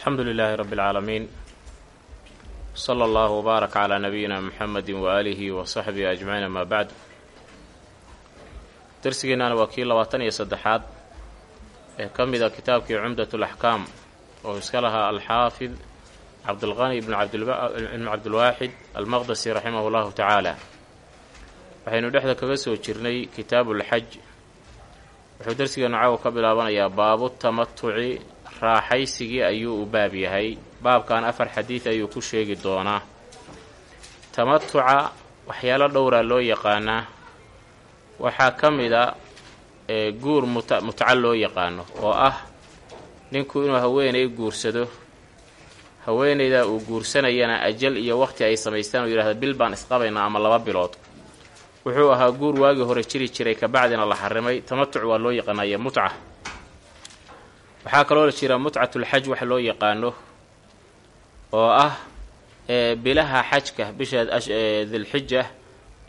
alxamdu lilaahi rabbi اlcaalamiin sala allahu wbaarak calaa nabiyina muxamedi waaalihi wa saxbihi ajmaciin amaa bacd darsigeennaana waa kii labaatan iyo saddexaad ee ka mid a kitaabkii cumdat laxkaam oo iska lahaa alxaafid cabdulqani ibnu cabdilwaaxid almaqdasi raximah llahu tacaala. Waxaynu dhexda kaga soo jirnay kitaabulxaj wuxuu darsigeennu caawa ka bilaabanayaa baabu raaxaysigii ayuu u baab yahay. Baabkan afar xadiid ayuu ku sheegi doonaa. Tamatuca waxyaalo dhowraa loo yaqaanaa. Waxaa ka mid a guur muta mutco loo yaqaano oo ah ninku inuu haweenay guursado. Haweenayda uu guursanayana ajal iyo waqti ay samaystaan uu yidhahda bil baan isqabaynaa ama laba bilood. Wuxuu ahaa guur waagii hore jiri jiray kabacdina la xarimay. Tamatuc waa loo yaqaanaya mutca waxaa kaloo jira mutcatulxaj waxa loo yaqaano oo ah bilaha xajka bisha dilxija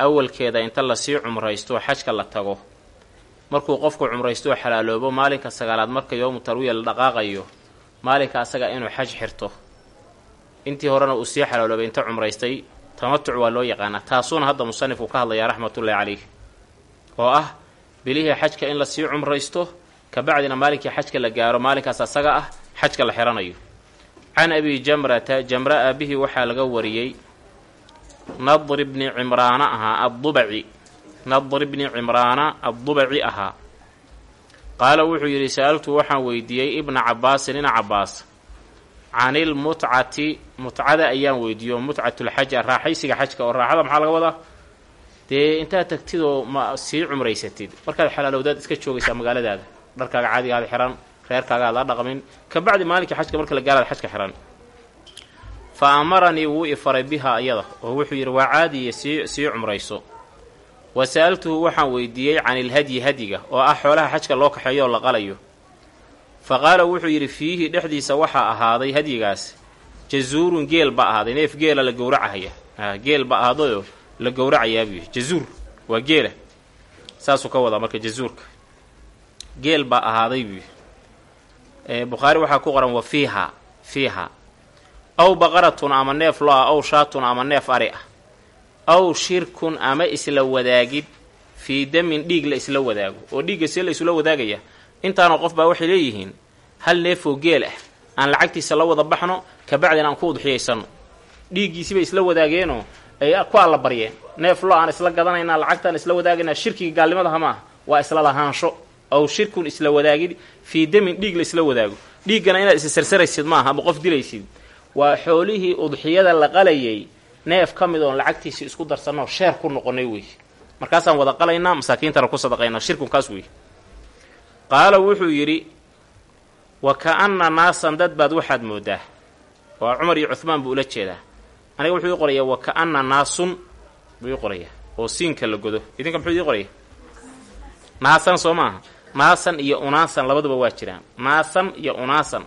awalkeeda inta la sii cumraysto xajka la tago. Markuu qofku cumraystooo xalaaloobo maalinka sagaalaad marka yowmu tarwiya la dhaqaaqayo maalinka asaga inuu xaj xirto. Intii horena uu sii xalaaloobay inta cumraystay tamatuc waa loo yaqaanaa taasuuna hadda musanifku ka hadlayaa raxmatullahi calayh oo ah bilihii xajka in la sii cumraysto kabacdina maalinkii xajka la gaaro maalinkaas asaga ah xajka la xiranayo. Can abi jamrata jamra aabihii waxaa laga wariyey nadri bni cimraana ahaa addubaci. Nadri bni cimraana addubaci ahaa. Qaala wuxuu yidhi sa'altu waxaan weydiiyey ibna cabaasin ina cabaas canil mutcati mutcada ayaan weydiiyo mutcatulxaja raaxaysiga xajka oo raaxada maxaa laga wadaa? Dee intaad tagtid oo ma sii cumraysatid. Markaad xalaalowdaad iska joogaysaa magaaladaada dharkaaga caadigaada xiran reerkaaga aad dhaqmin. Kabacdi maalinkii xajka marka la gaaraad xajka xiran. Fa amaranii wuu ifaray bihaa iyada oo wuxuu yidhi waa caadiya sii sii cumrayso. Wa sa'altuhu waxaan weydiiyey canilhadyi hadyiga oo ah xoolaha xajka loo kaxeeyo oo la qalayo. Fa qaala wuxuu yidhi fiihi dhexdiisa waxaa ahaaday hadyigaas jazuurun geel ba ahaaday neef geela la gowracahaya geel ba ahaadayoo la gowracayaa buu yidhi jazuur waa geela. Saasuu ka wadaa marka jazuurka geel baa ahaaday buu yidhi. Bukhaari waxaa ku qoran wa fiiha fiiha. Aw baqaratun ama neef lo ah aw shaatun ama neef ari ah. Aw shirkun ama isla wadaagid. Fii damin dhiig la isla wadaago. Oo dhiigga see la isula wadaagaya intaana qof baa waxay leeyihiin hal neefoo geel ah aan lacagtiisa la wada baxno kabacdina aan ku udxiyaysano. Dhiiggiisi bay isla wadaageenoo ay ku alla baryeen. Neef lo aan isla gadanaynaa lacagtaan isla wadaagaynaa shirkiga gaalnimadaha maaha waa isla lahaansho aw shirkun isla wadaagid fii damin dhiig la isla wadaago. Dhiiggana inaad isa sarsaraysid maaha ama qof dilaysid. Waa xoolihii udxiyada la qalayay neef ka mid oon lacagtiisii isku darsanoo sheer ku noqonay wey. Markaasaan wada qalaynaa masaakiintana ku sadaqaynaa shirkunkaas wey. Qaala wuxuu yidhi wa ka-anna naasan dad baad waxaad moodaa? Waa cumar iyo cuhmaan buu ula jeedaa. Aniga wuxuu ii qorayaa wa ka-anna naasun? Buu ii oo siinka la godo. Idinka muxuu ii qoraya naasan soo maaha naasan iyo unaasan labaduba waa jiraan. Naasan iyo unaasan.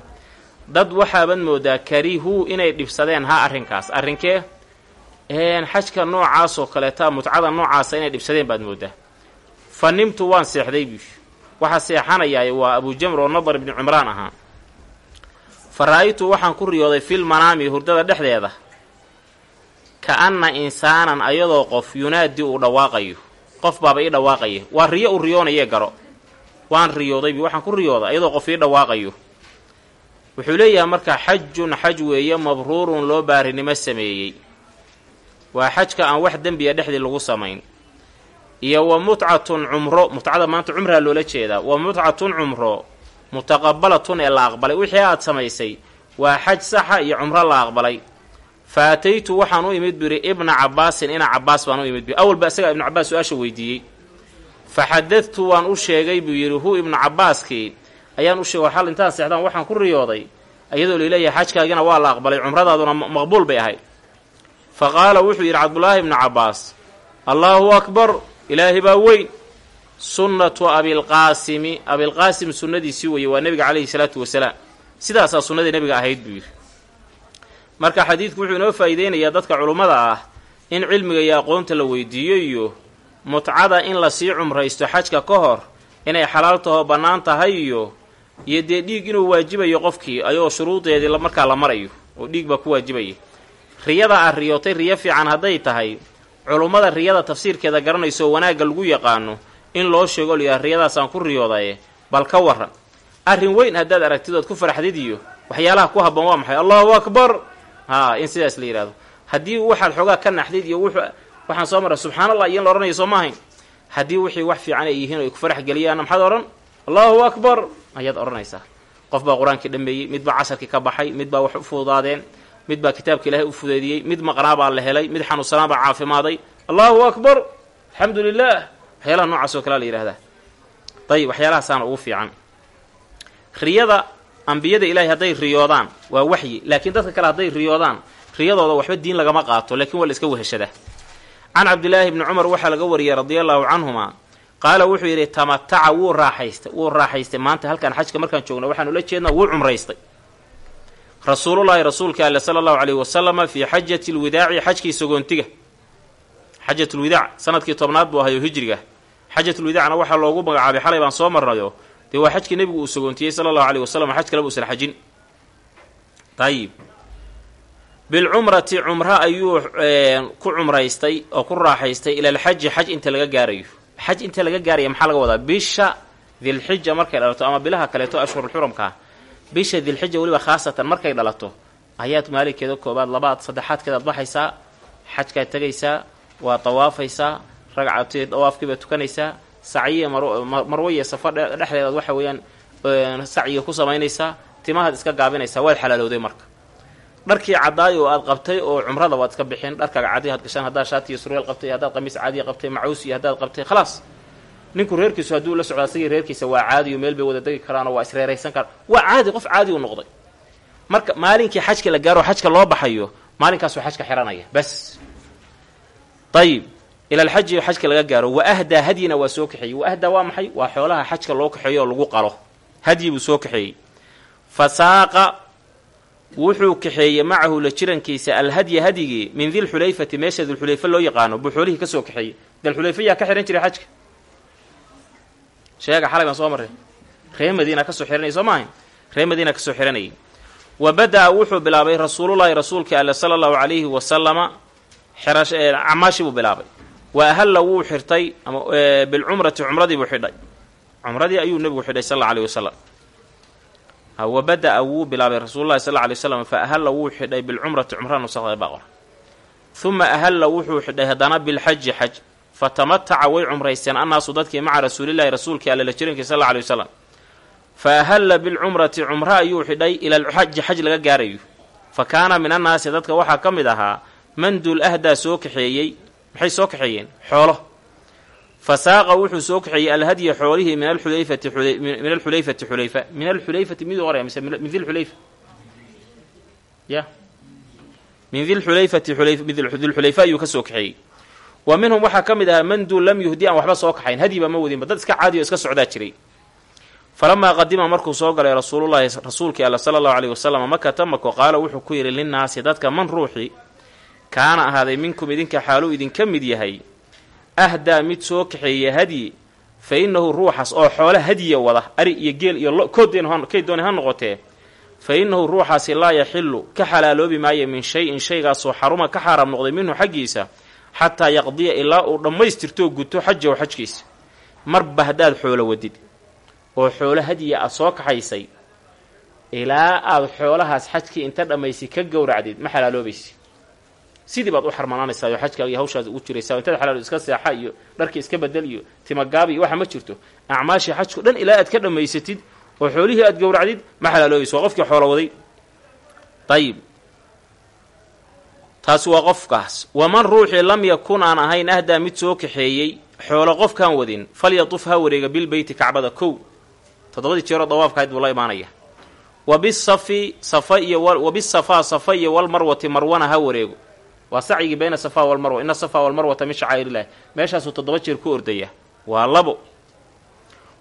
Dad waxaabaad moodaa karihuu inay dhibsadeen ha arrinkaas. Arrinkee xajka noocaasoo kaleeta mutcada noocaasa inay dhibsadeen baad moodaa. Fa nimtu waan seexday buu waxaa seexanayaay waa abujamr oo nadar ibni cimraan ahaa. Fa ra'aytu waxaan ku riyooday fil manaami hurdada dhexdeeda. Ka anna insaanan ayadoo qof yunaadi uu dhawaaqayo. Qof baaba ii dhawaaqaya waa riyo u riyoonayee garo waan riyoodaybi waxaan ku riyooda ayadoo qof ii dhawaaqayo. Wuxuu leeyahay marka xajun xaj weeye mabruurun loo baarinimo sameeyey. Waa xajka aan wax dembiya dhexdii lagu samayn. Iyo wa mutcatun cumro mutcada maanta cumraa loola jeedaa. Wa mutcatun cumro mutaqabalatun ee la aqbalay. Wixii aad samaysay waa xaj saxa iyo cumro la aqbalay. Fa ataytu waxaan u imid buu yidhi ibna cabaasin ina cabaas baan u imid bu awalba isagaa ibnu cabaas su'aasha weydiiyey fa xadadtu waan u sheegay buu yidhi hu ibnu cabaaskii ayaan u sheegay xal intaan seexdaan waxaan ku riyooday iyadoo la leeyahay xajkaagina waa la aqbalay cumradaaduna maqbuul bay ahayd fa qaala wuxuu yidhi cabdulaahi ibnu cabbaas allaahu akbar ilaahi baa weyn sunnatu abilqaasimi abilqaasim sunnadiisii weeye waa nebiga calayhi salaatu wasalaam sidaasaa sunnadii nebiga ahayd buu yidhi marka xadiidku wuxuu inoo faa'iideynayaa dadka culummada ah in cilmiga iyo aqoonta la weydiiyo iyo mutcada in la sii cumraysto xajka ka hor inay xalaal tahoo bannaan tahay iyo iyo dee dhiig inuu waajibayo qofkii ayoo shuruudeedii markaa la marayo oo dhiig baa ku waajibaya riyada aad riyootay riyo fiican hadday tahay culummada riyada tafsiirkeeda garanayso wanaagga lagu yaqaano in loo sheego layaha riyadaasaan ku riyoodaye bal ka waran arrin weyn haddaad aragtid ood ku faraxdid iyo waxyaalaha ku habboon waa maxay? Allahu akbar! Haa in sidaas la yidhahdo haddii waxaad xoogaa ka naxdid iyo wuxuu waxaan soo maray subxaan allah iyo in la odhanayo soo maahayn. Haddii wixii wax fiican ay yihiin ay ku farax geliyaanna maxaad odhan? Allahu akbar! Ayaad odhanaysaa qof baa qur'aankii dhameeyey mid baa casharkii ka baxay mid baa wax u fududaadeen mid baa kitaabka ilaahay u fudeediyey mid maqnaa baa la helay mid xanuunsanaa baa caafimaaday. Allahu akbar! Alxamdu lilah waxyaalaha noocaas oo kalea la yidhahdaa dayib waxyaalahasaana ugu fiican. Riyada ambiyada ilaahay hadday riyoodaan waa waxyi laakiin dadka kale hadday riyoodaan riyadooda waxba diin lagama qaato laakiin waa la iska weheshadaa can cabdilaahi bni cumar waxaa laga wariyey radia allahu canhuma. Qaala wuxuu yidhi tamataca wuu raaxaystay wuu raaxaystay. Maanta halkaan xajka markaan joogna waxaan ula jeednaa wuu cumraystay. Rasuulullaahi rasuulka ale sala allahu caleyhi wasalama fii xajati lwidaaci xajkii sogoontiga. Xajatulwidaac sannadkii tobnaad buu ahayo hijriga. Xajatulwidaacna waxaa loogu magacaabay xalay baan soo marnayo. Dee waa xajkii nebigu uu sogoontiyey sala allahu aleyhi wasalam xaj kaleba uusan xajin. Ayib bilcumrati cumro ayuu ku cumraystay oo ku raaxaystay ila alxaji xaj inta laga gaarayo xaj inta laga gaaraya maxaa laga wadaa bisha dilxija markay dhalato ama bilaha kaleeto ashhurulxuramka bisha dilxija weliba khaasatan markay dhalato ayaad maalinkeeda koobaad labaad saddexaadkeedaad baxaysaa xajkaad tegaysaa waa dawaafaysaa ragcatee dawaafkiibaad tukanaysaa sacyiya marwaiyo safa dhexdeedaad waxa weeyaan sacyiga ku samaynaysaa timahaad iska gaabinaysaa waad xalaalowday marka dharkii caddaay oo aad qabtay oo cumrada waad iska bixin dharkaaga cadi had gashaan haddaad shaatiyo surweel qabtay haddaad qamiis caadiya qabtay macuus iyo haddaad qabtay khalaas. Ninku reerkiisu hadduu la socdo asagii reerkiisa waa caadiyo meel bay wada degi karaanoo waa isreeraysan karaan. Waa caadi qof caadi u noqday. Marka maalinkii xajka la gaaro xajka loo baxayo maalinkaasuu xajka xiranaya bas. Ayib ila alxaji xajka laga gaaro wa ahdaa hadyina waa soo kaxeeyey. Wa ahdaa waa maxay? Waa xoolaha xajka loo kaxeeyo oo lagu qalo. Hadyi buu soo kaxeeyey. Fasaaqa wuxuu kaxeeyey macahu la jirankiisa alhadya hadyigii min dilxulayfati meesha dilxulayfa loo yaqaano buu xoolihii ka soo kaxeeyey. Dilxulayfa yaa ka xihan jiray xajka? Sheega xalay baan soo marray. Ree madiina xihanaya soo maahayn? Ree madiina ka soo xihanayay wa bada-a wuxuu bilaabay rasuulullaahi rasuulka alle sala allahu calayhi wasalama acmaashi buu bilaabay. Wa ahalla wuu xirtay bilcumrati cumradii buu xidhay. Cumradii ayuu nebigu xidhay sal alla alayhi wasalam wa bada-a wuu bilaabay rasuululahi sal alay waslam fa ahalla wuu xidhay bilcumrati cumra nusaqda baqor uma ahalla wuxuu xidhay haddana bilxaji xaj. Fatamataca way cumraysteen annaasu dadkii maca rasuulillahi rasuulkii alle la jirankii sal alla alay wasalam fa ahalla bilcumrati cumra ayuu xidhay ila alxaji xaj laga gaarayo fa kaana min annaasi dadka waxaa ka mid ahaa mandul ahdaa soo kaxeeyey maxay soo kaxeeyeen? Xoolo fa saaqa wuxuu soo kaxeeyey alhadya xoolihii min alxulayfati min alxulayfati xulayfa min alxulayfati miduu oraya mise min dilxulayfa ya min dilxulayfati dilxulayfa ayuu ka soo kaxeeyey wa minhum waxaa ka mid ahaa manduu lam yuhdi aan waxba soo kaxayn hadyiba ma wadinba dad iska caadiyo iska socdaa jiray falamaa qadima markuu soo galay rasuulullahi rasuulkii alla sala allahu aleyhi wasalam makata mako qaala wuxuu ku yidhi linnaasi dadka man ruuxii kaana ahaaday minkum idinka xaaluu idinka mid yahay ahdaa mid soo kaxeeya hadyi fa innahu ruuxaas oo xoole hadyiya wada ari iyo geel iyo lo koodkay dooni ha noqotee fa innahu ruuxaasi laa yaxillu ka xalaaloobi maayo min shay-in shaygaasoo xaruma ka xaaraam noqday minhu xaggiisa xataa yaqdiya ilaa uu dhammaystirtoo guto xajahu xajkiisa. Marba haddaad xoolo wadid oo xoolo hadyiya aad soo kaxaysay ilaa aad xoolahaas xajkii inta dhammaysi ka gowracdid ma xalaaloobaysi sidii baad u xarmanaanaysaa oo xajkaaga iyo hawshaas ugu jiraysaa intaad xalaal iska seexa iyo dharkii iska bedel iyo timagaab iyo waxa ma jirto. Acmaashii xajku dhan ilaa aad ka dhammaysatid oo xoolihii aad gowracdid ma xalaaloobayso waa qofkii xoolo waday. Ayib taasi waa qofkaas. Waman ruuxii lam yakun aan ahayn ahdaa mid soo kaxeeyey xoolo qofkaan wadin falyatuf ha wareega bilbeyti kacbada kow. Toddobadii jeeroo dawaafka hayd buu la imaanaya wa bisafi safa iyo wa bisafaa safa iyo walmarwati marwana ha wareego waa sacyigii bayna safa walmarwa ina safa walmarwata min shacaa'irillahi meeshaasuu toddoba jeer ku ordaya. Waa labo.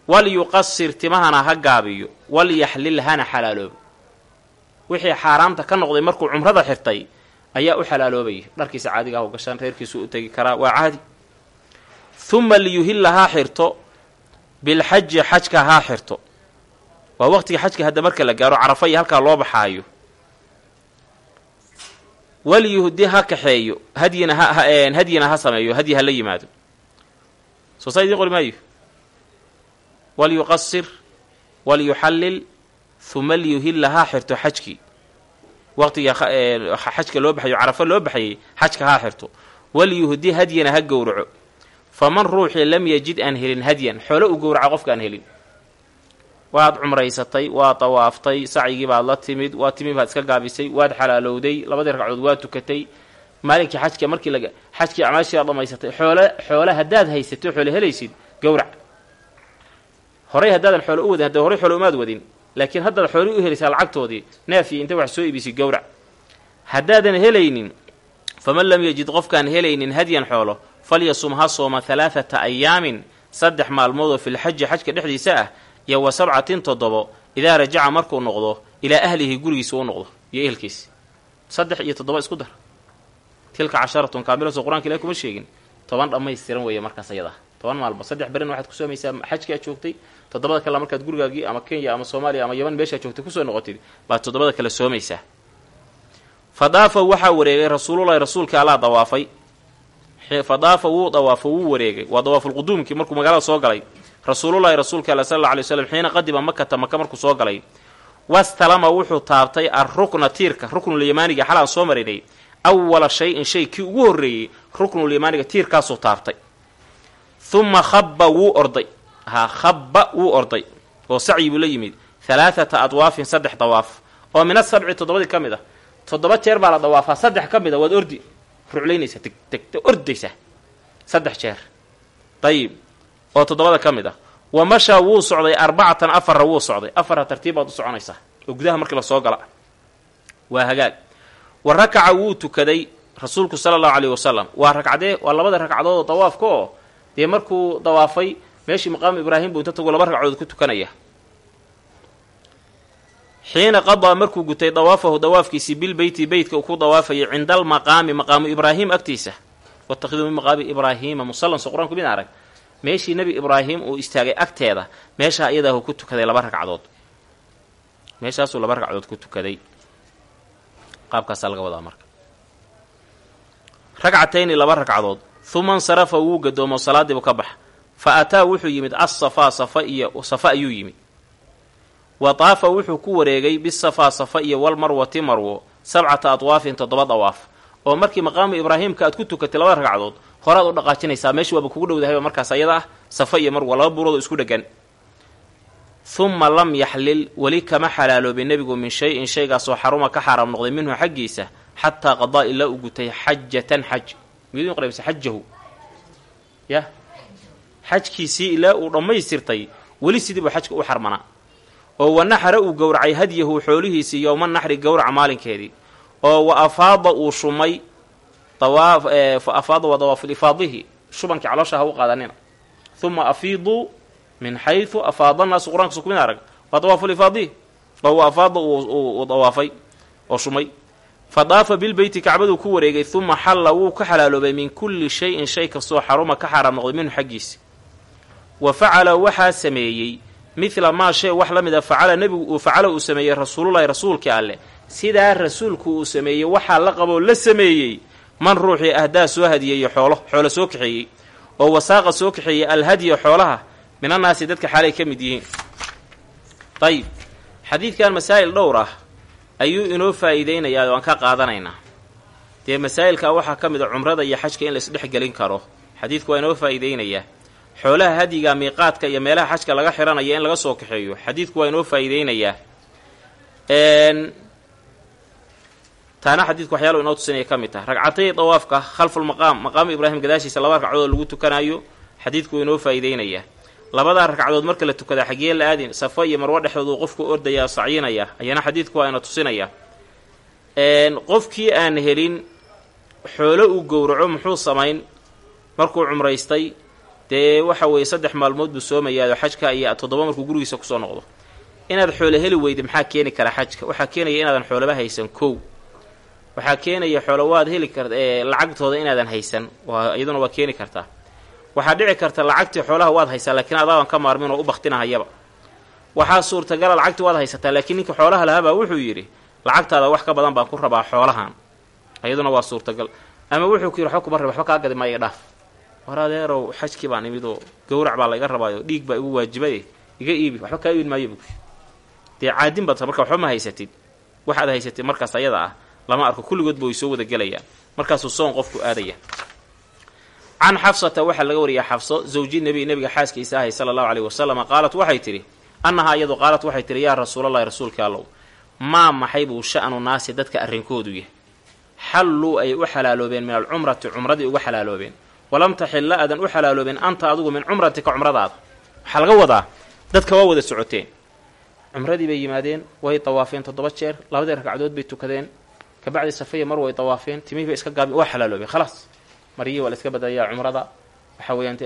Walyuqasir timahana ha gaabiyo. Walyaxlil hana xalaaloobo. Wixii xaaraamta ka noqday markuu cumrada xirtay ayaa u xalaaloobaya dharkiisa caadiga ah gashaan reerkiisu u tegi karaa. Waa caadi. Uma liyuhilla haa xirto. Bilxaji xajka haa xirto. Waa waqtiga xajka hadda marka la gaaro carafa halkaa loo baxaayo walyuhdi ha kaxeeyo hadyina ha hadyina ha sameeyo hadyi ha la yimaado. Soo saa idiin qori maayo. Walyuqasir walyuxallil huma lyuhilla ha xirto xajkii waqtiga xajka loo baxayo carafa loo baxayay xajka ha xirto. Walyuhdi hadyana ha gowraco. Faman ruuxii lam yajid aan helin hadyan xoolo u gowraca qofka aan helin waad cumraysatay waad dawaaftay sacyigii baad la timid waa timid baad iska gaabisay waad xalaalowday labadii ragcadood waa tukatay. Maalinkii xajka markii laga xajkii acmaashiiaad dhamaysatay xoole xoole haddaad haysatay xoole helaysid gowrac. Horay haddaadan xoole u wadin hadda horay xoole umaad wadin. Laakiin haddaad xoole u helaysaa lacagtoodii neefii inta wax soo iibisay gowrac. Haddaadan helaynin faman lam yajid qofkaan helaynin hadyan xoolo falyasum ha sooma halaathata ayaamin saddex maalmoodoo filxaji xajka dhexdiisa ah iyo wa sabcatin toddobo idaa rajaca markuu noqdo ilaa ahlihi gurigiisa u noqdo iyo ehelkiisi. Saddex iyo toddoba isku dar. Tilka casharatun kaamilatun qur'anka ilahi kuma sheegin. Toban dhammaystiran weeye markaas ayadaa toban maalmood. Saddex berina waxaad ku soomaysaa xajki aad joogtay. Toddobada kale markaad gurigaagii ama kenya ama soomaaliya ama yaman meeshaad joogtay ku soo noqotid baad toddobada kale soomaysaa fa daafa waxaa wareegay rasuululahi rasuulka allaa dawaafay. Fa daafa wuu dawaafo wuu wareegay. Waa dawaafulquduumkii markuu magaalada soo galay rasuululahi rasuulka alla sal alla alay slam xiina qadima makata maka markuu soo galay. Wastalama wuxuu taabtay arrukna tiirka ruknulyamaaniga xalaan soo marinay. Awala shay-in shay kii ugu horreeyey ruknulyamaaniga tiirkaasuu taabtay. Uma khabba wuu orday. Haa khabba wuu orday. Oo sacyi buu la yimid. Halaathata adwaafin saddex dawaaf. Oo min asabci toddobadii ka mid ah. Toddoba jeer baa la dawaafaa saddex ka mid a waad ordi. Ruclaynaysaa teg ordaysaa saddex jeer. Dayib oo toddobada ka mid ah. Wa mashaa wuu socday arbacatan afarra wuu socday. Afarra tartiib baad u soconaysaa. Oo gudaha markii la soo gala. Waa hagaag. Wa rakaca wuu tukaday rasuulku sala allahu caleyhi wasalam waa ragcadee waa labada ragcadood oo dawaafka oo dee markuu dawaafay meeshii maqaamu ibraahim buu inta laba ragcadood ku tukanaya. Xiina qadaa markuu gutay dawaafahu dawaafkiisii bilbeyti beytka uu ku dawaafayay cinda almaqaami maqaamu ibraahim agtiisa. Watakiduu min maqaami ibraahiima musallan soo qur'aanku mid arag meeshii nebi ibraahim uu istaagay agteeda meeshaa iyadaahu ku tukaday laba ragcadood. Meeshaasuu laba ragcadood ku tukaday. Qaabkaasaa laga wadaa marka. Ragcatayni laba ragcadood. Uma insarafa wuu gadoomo salaadiibu ka bax fa ataa wuxuu yimid assafaa safa iyo safa ayuu yimid. Wa taafa wuxuu ku wareegay bisafaa safa iyo walmarwati marwo sabcata adwaafin toddoba dawaaf. Oo markii maqaamu ibraahimka aad ku tukatay labada ragcadood horaad u dhaqaajinaysaa meesha waaba kugu dhowdahayba markaas ayada ah safa iyo marwa laba buuroodoo isku dhegan humma lam yaxlil weli kama xalaaloobay nebigu min shay-in shaygaasoo xaruma ka xaaraam noqday minhu xaggiisa xataa qadaa ilaa u gutay xajatan xaj. Qaybsa xajahu yah xajkiisii ilaa uu dhammaystirtay weli sidii buu xajka u xarmanaa oo wa naxara uu gowracay hadyahu xoolihiisii yowma naxri gowraca maalinkeedii. Oo wa afaada uu shumay dawaaf fa afaada waa dawaaful ifaadihi shubankii caloosha ha u qaadanina uma afiiduu min xaysu afaada naasu qur'aanka sukumin arag. Waa dawaaful ifaadihi oo wa afaada uu dawaafay oo shumay. Fa daafa bilbeyti kacbaduu ku wareegay. Uma xalla wuu ka xalaaloobay min kulli shay-in shay kastoo xaruma ka xaaraam noqday minhu xaggiisi. Wa facala waxaa sameeyey. Midla maa shay wax la mid a facala nebigu uu facala uu sameeyey rasuululahi rasuulkii alleh sidaa rasuulku uu sameeyey waxaa la qaboo la sameeyey man ruuxii ahdaa soo hadiyeeyey xoolo xoolo soo kaxeeyey oo wasaaqa soo kaxeeyey alhadya xoolaha minannaasi dadka xaalay ka mid yihiin. Dayib xadiidkan masaa'il dhowr ah ayuu inoo faa'iideynayaa oo aan ka qaadanaynaa. Dee masaa'ilkaa waxaa ka mid a cumrada iyo xajka in la isdhexgelin karo. Xadiidku waa inoo faa'iideynayaa xoolaha hadyiga miiqaadka iyo meelaha xajka laga xiranaya in laga soo kaxeeyo xadiidku waa inoo faa'iideynayaa taana xadiidku waxyaalo inoo tusinaya ka mid taha ragcatay dawaafka khalfulmaqaam maqaamu ibraahim gadaashiisa laba ragcadood lagu tukanayo xadiidku inoo faa'iideynayaa labadaa ragcadood marka la tukadaa xaggee la aadin safo iyo marwo dhexdood uu qofku ordaya sacyinaya ayana xadiidku waa ina tusinaya. Qofkii aan helin xoolo uu gowraco muxuu samayn markuu cumraystay dee waxa weeye saddex maalmood buu soomayaado xajka iyo toddoba markuu gurigiisa ku soo noqdo. Inaad xoolo heli weyda maxaa keeni kara xajka? Waxaa keenaya inaadan xoolaba haysan kow waxaa keenaya xoolo waad heli kar lacagtooda inaadan haysan. Waa iyaduna waa keeni kartaa waxaa dhici karta lacagtii xoolaha waad haysaa laakiin adaadan ka maarmin oo u baktinahayaba waxaa suurtagala lacagti waad haysataa laakiin ninka xoolaha lahaabaa wuxuu yidhi lacagtaada wax ka badan baan ku rabaa xoolahan. Iyaduna waa suurtagal. Ama wuxuu ku yidhi waxba kuma raba waxba kaa gadi maayo dhaaf. War xajkii baan imid oo gowrac baa layga rabaayo dhiig baa igu waajibay iga iibi waxba kaa iibin maayo. Buui dee caadin baad marka waxba ma haysatid. Waxaad haysatid markaas ayada ah lama arko kulligoodba way soo wada gelayaan markaasuu soon qofku aadaya. Can xafsata waxaa laga wariyaa xafso zawji nebi nebiga xaaskiisa ahay sala allahu aleyhi wasalama qaalat waxay tidhi annahaa iyadu qaalat waxay tidhi yaa rasuulallahi rasuulka allow maa maxay buu sha'nu naasi dadka arrinkoodu yahay? Xalluu ay u xalaaloobeen min alcumrati cumradii uga xalaaloobeen. Walam taxilla aadan u xalaaloobeen anta adigu min cumratika cumradaada. Waxaa laga wadaa dadka waa wada socoteen. Cumradii bay yimaadeen way dawaafeen toddoba jeer labadii ragcadood bay tukadeen kabacdi safaya mar way dawaafeen timihii bay iska gaabeen waa xalaaloobeen khalaas. Maryihii waa la iska badalayaa cumrada. Waxa weeyaan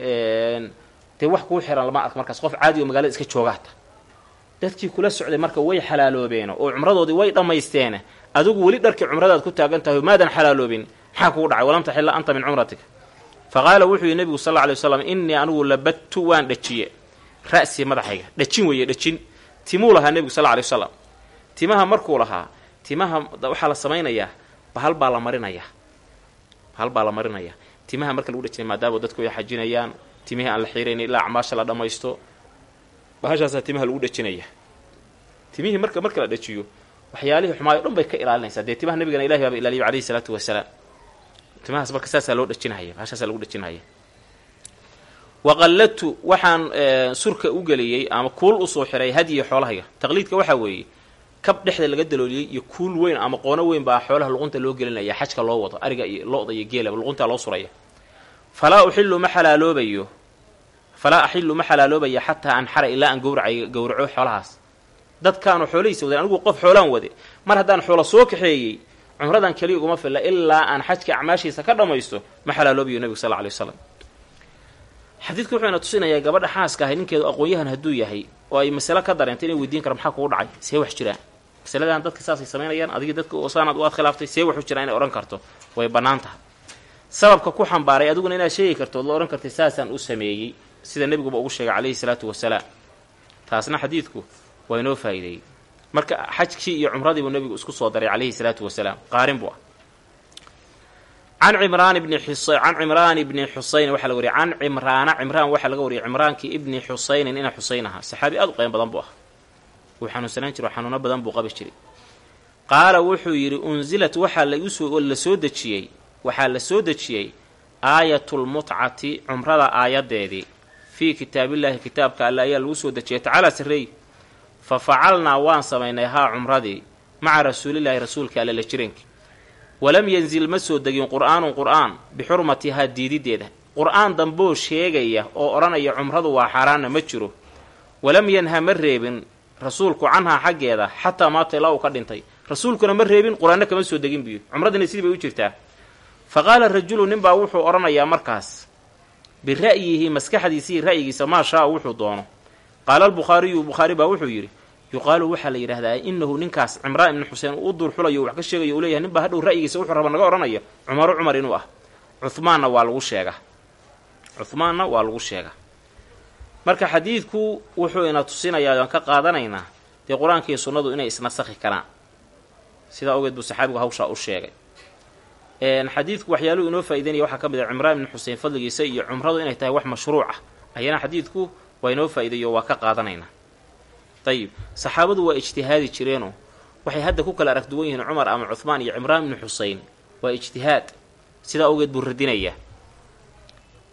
dee wax kuu xiran lama ark markaas qof caadi oo magaalada iska joogaata. Dadkii kula socday marka way xalaaloobeeno oo cumradoodii way dhammaysteene. Adigu weli dharkii cumradaad ku taagan tahay maadan xalaaloobin? Maxaa kugu dhacay? Walam taxilla anta min cumratika. Fa qaala wuxuu yihi nebigu sal lla alay waslam innii anigu labadtu waan dhajiye. Ra'sii madaxayga dhajin weeye dhajin. Timuu lahaa nebigu sal lla wasalam timaha markuu lahaa timaha waxaa la samaynayaa bahal baa la marinayaa bahal baa la marinayaa timaha marka lagu dhajinaya maadaama dadku ay xajinayaan timihii aan la xiiraynin ilaa acmaasha la dhammaysto bahashaasaa timaha lagu dhajinaya timihii marka marka la dhajiyo waxyaalihii xumaayo dhan bay ka ilaalinaysaa. Dee timaha nabigana ilahi baaba ilaaliyo alayhi salaatu wasalaam. Timahaas marka saasaa loo dhajinahaya bahashaasaa lagu dhajinahaya waqalladtu waxaan surka u geliyey ama kuul u soo xiray hadyiga xoolahayga taqliidka waxaa weeye kab dhexda laga dalooliyey iyo kuul weyn ama qoono weyn baa xoolaha luqunta loo gelinaya xajka loo wado ariga iyo lo-da iyo geelaba luquntaa loo suraya. Falaa uxilu ma xalaaloobayo falaa axilu ma xalaaloobaya xataa anxara ilaa aan gowracay gowraco xoolahaas. Dadkaanu xoolahiisa wadeen anigu qof xoolaan wade mar haddaan xoolo soo kaxeeyey cumradan keliya uguma filla ilaa aan xajka acmaashiisa ka dhammaysto ma xalaaloobayo nebigu sal alay waslam xadiidku wuxuu ina tusinayaa gabadha xaaska ahay ninkeedu aqoon-yahan hadduu yahay oo ay masale ka dareento inay weydiin kara maxaa kugu dhacay? See wax jiraan masaladan dadka saasay samaynayaan adigii dadka saanaad u aad khilaaftay see waxu jiraan inay odhan karto. Way bannaan tahay. Sababka ku xambaaray adiguna inaad sheegi karto ood la odhan kartay saasaan u sameeyey sida nebiguba ugu sheegay calayhi salaatu wasalaam. Taasna xadiidku waa inoo faa'iideeyey marka xajkii iyo cumradiibuu nebigu isku soo daray calayhi salaatu wasalaam. Qaarin buu ah. Can cimraan bni xusay can cimraan ibni xuseyn waxaa laga wariyay can cimraana cimraan waxaa laga wariyay cimraankii ibni xuseynin ina xuseyn ahaa. Saxaabi aad u qeyn badan buu ah wuu xanuunsanaan jiro xanuuno badan buu qabi jiray. Qaala wuxuu yidhi unsilat waxaa lagusoo la soo dejiyey waxaa la soo dejiyey aayatulmutcati cumrada aayaddeedii. Fii kitaabillaahi kitaabka alle ayaa lagu soo dejiyay tacaalaa sarreey fa facalnaa waan samaynay haa cumradii maca rasuulillaahi rasuulka alle la jiranki. Walam yanzil ma soo degin qur'aanun qur'aan bixurmatihaa diidideeda. Qur'aan damboo sheegaya oo odhanaya cumradu waa xaaraanna ma jiro. Walam yanha ma reebin rasuulku canhaa xaggeeda xataa maata ilaa uu ka dhintay. Rasuulkuna ma reebin qur'aanna kama soo degin biyo cumradina sidii bay u jirtaa. Fa qaala rajulu ninbaa wuxuu odhanayaa markaas bira'yihi maskaxdiisii ra'yigiisa maa shaa wuxuu doono. Qaala albukhaariyu bukhaari baa wuxuu yidhi yuqaalu waxaa la yidhahdaa inahu ninkaas cimraan ibni xuseen uu u duurxulayo wax ka sheegayo uu leeyahay ninbaa hadhow ra'yigiisa wuxuu raba naga odhanaya cumaru cumar inuu ah cuhmaanna waa lagu sheegaa. Cuhmaanna waa lagu sheegaa marka xadiidku wuxuu ina tusinayaa aan ka qaadanaynaa dee qur'aankiiyo sunnadu inay isnasakhi karaan. Sidaa ogeed buu saxaabigu hawshaa u sheegay. Xadiidku waxyaaluhu inoo faa'ideynaya waxaa ka mid ah cimraan ibni xuseen fadligiisa iyo cumradu inay tahay wax mashruuc ah ayana xadiidku waa inoo faa'ideeyo waa ka qaadanaynaa. Ayib saxaabadu waa ijtihaadi jireenoo waxay hadda ku kala arag duwan yihiin cumar ama cuhmaan iyo cimraan ibni xuseyn. Waa ijtihaad. Sidaa awgeed buu radinayaa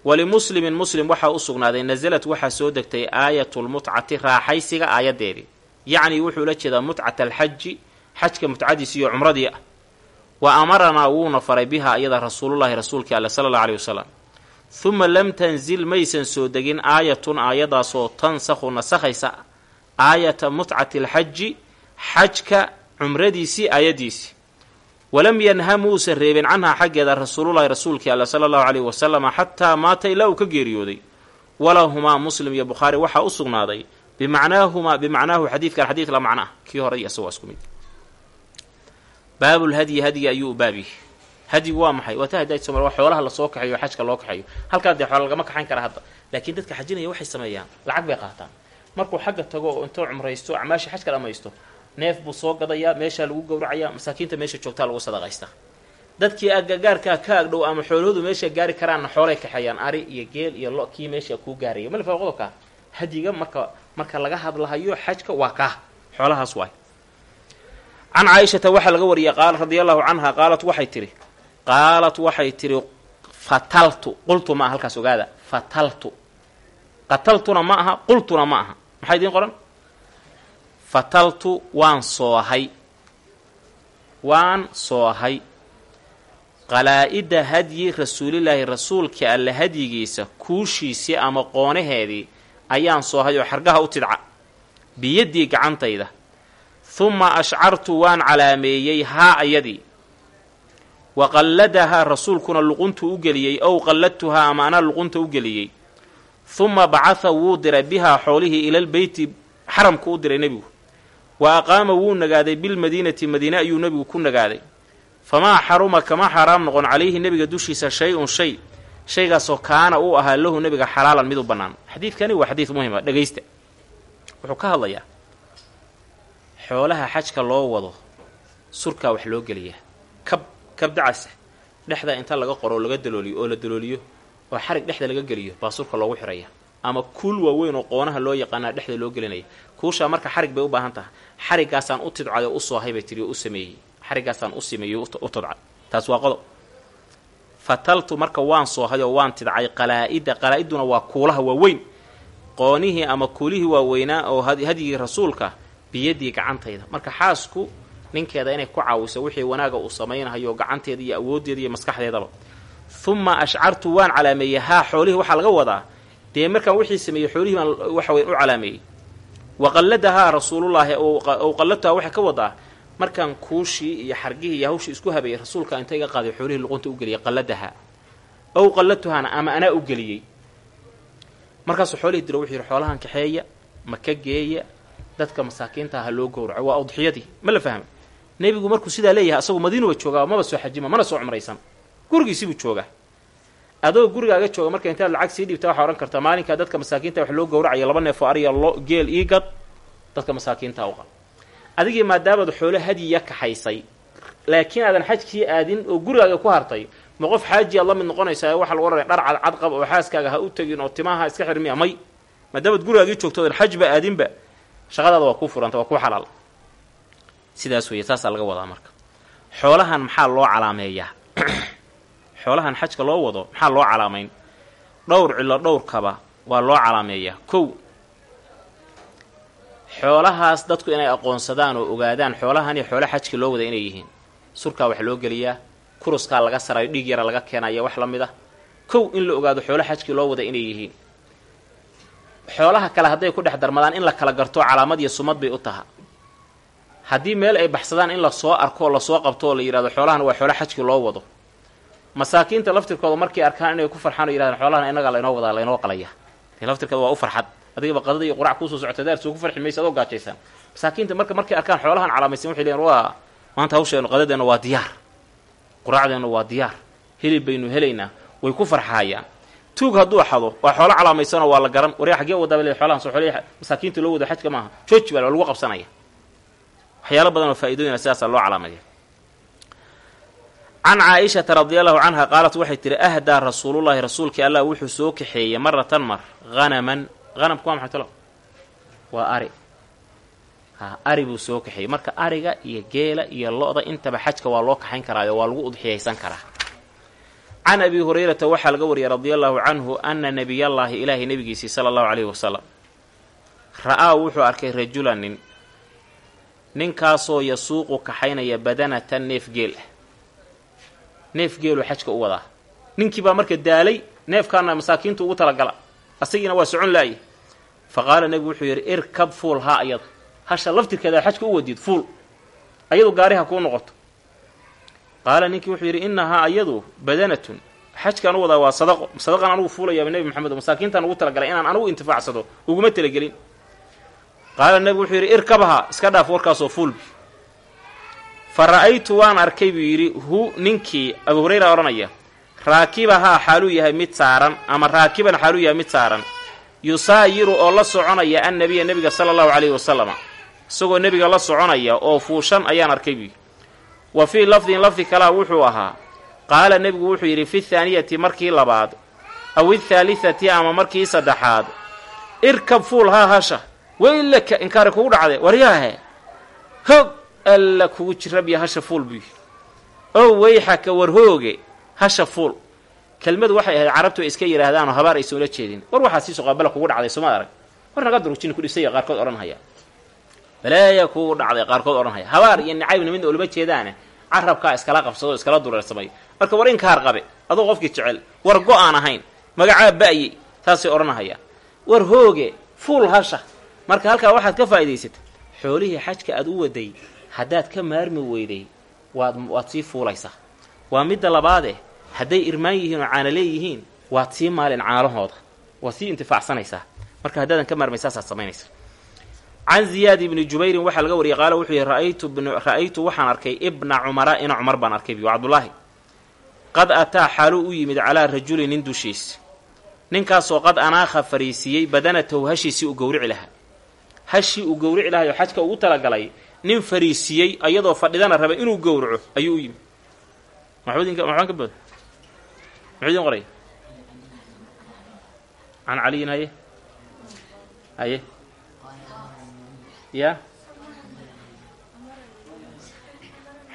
walimuslimin muslim waxaa u sugnaaday nasalad waxaa soo degtay aayatulmutcati raaxaysiga aayaddeedii yacnii wuxuu la jeedaa mutcata alxaji xajka mutcadiisi iyo cumradii ah wa amaranaa wuuna faray bihaa iyada rasuulullaahi rasuulkii alle sala allau aleyhi wasalam huma lam tanzil maysan soo degin aayatun aayadaasoo tansakhu nasakhaysa aayata mutcati alxaji xajka cumradiisii aayaddiisii walam yanha muusan reebin canhaa xaggeeda rasuulullaahi rasuulkii alle sala allahu caleyhi wasalama xataa maata ilaa uu ka geeriyooday. Walahumaa muslim iyo bukhaari waxaa u sugnaaday. Bimacnaahumaa bimacnaahu xadiidkan xadiid la macno ah kii hore iyo isagoo isku mid. Baabulhadyi hadyi ayuu u baab hadyigu waa maxay? Waa tahadaaj somal waa xoolaha la soo kaxeeyo xajka loo kaxeeyo halkaa dee xoola lagama kaxayn kara hadda. Laakiin dadka xajinaya waxay sameeyaan. Lacag bay qaataan. Markuu xagga tago oo intuu cumraysto acmaashii xajka dhamaysto neef buu soo gadayaa meeshaa lagu gowracayaa masaakiinta meesha joogtaa lagu sadaqaysta. Dadkii agagaarkaa ka agdhow ama xoolahoodu meesha gaari karaanna xoolay kaxeeyaan ari iyo geel iyo lo kii meesha kuu gaaraya. Malfa qodobka hadyiga marka marka laga hadlahayo xajka waa kaa xoolahaas waay. Can caaishata waxaa laga wariyay qaal radia allahu canha qaalat waxay tihi qaalat waxay tihi fataltu. Qultu ma aha halkaas ogaada. Fataltu. Qataltuna ma aha qultuna ma aha. Maxaa idiin qoran fataltu waan soohay waan soohay qalaa-ida hadyi rasuulilaahi rasuulka alle hadyigiisa kuushiisii ama qoonaheedii ayaan soohay oo xargaha u tidca. Biyaddii gacantayda. Humma ashcartu waan calaameeyey haa ayadii. Wa qalladahaa rasuulkuna luquntu u geliyey. Ow qalladtuhaa ama anaa luqunta u geliyey. Humma bacatha wuu diray bihaa xoolihii ilalbeyti xaramku u diray nebigu wa aqaama wuu nagaaday bilmadiinati madiine ayuu nebigu ku nagaaday. Famaa xaruma kama xaaraam noqon calayhi nebiga dushiisa shay-un shay. Shaygaasoo kaana uu ahaa lahu nebiga xalaalan mid u bannaan. Xadiidkani waa xadiid muhima dhegaysta wuxuu ka hadlayaa xoolaha xajka loo wado surkaa wax loo geliyaa. Kab kab dacasa dhexda inta laga qoro oo laga dalooliyo oo la dalooliyo oo xarig dhexda laga geliyo baa surka loogu xiraya. Ama kuul waaweyn oo qoonaha loo yaqaanaa dhexda loo gelinaya. Kuushaa marka xarig bay u baahan tahay xariggaasaan u tidcay oo u bay tiri oo u sameeyey. Xariggaasaan u sameeyey u tudcay taas waa qodob. Fataltu marka waan soohay oo waan tidcay qalaa-ida qalaa-iduna waa kuulaha waaweyn. Qoonihii ama kuulihii waaweynaa oo hadyigii rasuulka biyaddii gacantayda. Marka xaasku ninkeeda inay ku caawiso wixii wanaaga uu samaynahayo gacanteeda iyo awooddeeda iyo maskaxdeedaba. Humma ashcartu waan calaameeyey. Haa xoolihii waxaa laga wadaa. Dee markaan wixii sameeyey xoolihii baan waxa weya u calaameeyey wa qalladahaa rasuulullaahi ow qalladtuhaa waxay ka wadaa markaan kuushii iyo xargihii iyo hawshii isku habeeyey rasuulka inta iga qaaday xoolihii luqunta u geliyay qalladahaa ow qalladtuhaana ama anaa u geliyey markaasuu xoolihii diro wuxuu yidhi xoolahan kaxeeya ma ka geeya dadka masaakiinta ha loo gowraco waa udxiyadii ma la fahmay nebigu markuu sidaa leeyahay asagu madiinuba joogaa maba soo xajima mana soo cumraysan gurigiisibuu joogaa adoo gurigaaga jooga marka intaad lacag sii dhiibta waxaa odhan kartaa maalinkaa dadka masaakiinta wax loo gowracayo laba neefoo ariya lo geel ii gad dadka masaakiinta u qal adigii maadaamaad xoolo hadyiya kaxaysay laakiin aadan xajkii aadin oo gurigaaga ku hartay ma qof xaaji aad la mid noqonaysaa waxa lagu odhanaya dhar cadcad qab oo xaaskaaga ha u tegin oo timaha iska xirmiya may maadaamaad gurigaagii joogto odan xajba aadinba shaqadaada waa kuu furanta waa kuu xalaal. Sidaas weeye saasaa laga wadaa marka. Xoolahan maxaa loo calaameeyaa xoolahan xajka loo wado maxaa loo calaamayn? Dhowr cillo dhowrkaba waa loo calaameeyaa kow xoolahaas dadku inay aqoonsadaan oo ogaadaan xoolahan iyo xoolo xajka loo wada inay yihiin. Surkaa wax loo geliyaa kuruskaa laga sarayo dhiig yara laga keenaya wax la mid ah kow in la ogaado xoolo xajkii loo wada inay yihiin. Xoolaha kale hadday ku dhex darmadaan in la kala garto calaamad iyo sumad bay u taha. Haddii meel ay baxsadaan in la soo arko oo la soo qabto oo la yidhahdo xoolahan waa xoolo xajkii loo wado masaakiinta laftirkooda markay arkaan inay ku farxaan oo yidhahdaan xoolahan innagaa laynoo wadaa laynoo qalaya. Dee laftirkooda waa u farxad. Adigaba qadada iyo qurac kuusoo socota daar soo ku farxi maysa adoo gaajaysan masaakiinta marka markay arkaan xoolahan calaamaysan waxay leeyiin waa maanta hawsheennu qadadeenna waa diyaar. Quraacdeennu waa diyaar. Hilib baynu helaynaa way ku farxahayaan tuug hadduu xado waa xoolo calaamaysanoo waa la garan. Waryaa xaggee wadaaba le xoolahan soo xoolihii masaakiinta loo wado xajka maaha. Jooji baa lagu qabsanaya. Waxyaalo badan oo faa'iidooyina sidaasaa loo calaameeya can caa-ishata radi allahu canha qaalat waxay tihi ahdaa rasuulullaahi rasuulkii allah wuxuu soo kaxeeyey maratan mar hanaman hanamku waa maxay talo waa ari ha ari buu soo kaxeeyey marka ariga iyo geela iyo lo-da intaba xajka waa loo kaxayn karaayo waa lagu udxiyaysan karaa can abi hurayrata waxaa laga wariyay radia allahu canhu ana nebiyallaahi ilaahay nebigiisii sala allahu calayhi wasalam ra'aa wuxuu arkay rajulan nin ninkaasoo yasuuqu kaxaynaya badanatan neef geel ah neef geeluu xajka u wadaa. Ninkii baa marka daalay neefkaana masaakiintu ugu talagala. Asagiina waa socon laaya fa qaala nebigu wuxuu yidhi irkab fuul haa ayadu hasha laftirkeeda xajka u wadiid fuul. Ayadu gaariha kuu noqoto. Qaala ninkii wuxuu yidhi innahaa ayadu badanatun. Xajkaan u wadaa waa sadaqo. Sadaqan anugu fuulayaaba nebi maxamed oo masaakiintaan ugu talagalay inaan anugu intifaacsado uguma talagelin. Qaala nebigu wuxuu yidhi irkabha iska dhaaf warkaasoo fuulbi fa ra'aytu waan arkay buu yidhi hu ninkii abu hurayra odhanaya raakibahaa xaaluu yahay mid saaran ama raakiban xaaluu yahay mid saaran. Yusaayiru oo la soconaya annabiya nebiga sala allahu calayhi wasalama isagoo nebiga la soconaya oo fuushan ayaan arkay buy wa fii lafdin lafdi kalaa wuxuu ahaa qaala nebigu wuxuu yidhi fi thaaniyati markii labaad aw ithaalithati ama markii saddexaad irkab fuul haa hasha weylaka inkaari kugu dhacde waryaahe hoog alla kugu jirabya hasha fuul buy ow weyxaka warhooge hasha fuul. Kelmadu waxay ahayd carabtu ay iska yidhaahdaanoo habaar aysan ula jeedin. War waxaa sii soqaabala kugu dhacday sooma arag? War naga durujini kudhisaya qaarkood odhanhaya balaaya kugu dhacday qaarkood odhanhaya habaar iyo nicaybna midna olama jeedaane carabkaa iskala qabsado iskala dureersamay marka war inkaar qabe adoo qofkii jecel war go'aan ahayn magacaa ba'yey taasay odhanahayaan war hooge fuul hasha. Marka halkaa waxaad ka faa'idaysata xoolihii xajka aad u waday haddaad ka maarmi weyday waad waad sii fuulaysaa waa midda labaadeh hadday irmaan yihiin oo caana leeyihiin waad sii maalin caanahooda. Waad sii intifaacsanaysaa. Marka haddaadan ka maarmay saasaad samaynaysa. Can ziyaad ibni jubayrin waxaa laga wariyay qaala wuxuu yihi ra'aytu ra'aytu waxaan arkay ibna cumara ina cumar baan arkay biyu cabdullaahi. Qad ataa xaaluu u yimid calaa rajulin nin dushiis. Ninkaasoo qad anaakha fariisiiyey badanatahu hashiisii uu gowrici lahaa. Hashii uu gowrici lahay oo xajka ugu talagalay nin fariisiiyey ayadoo fadhidana raba inuu gowraco ayuu u yimid maxaan ka bood muxuu idin qoray? Can caliyin haye? Haye? Ya?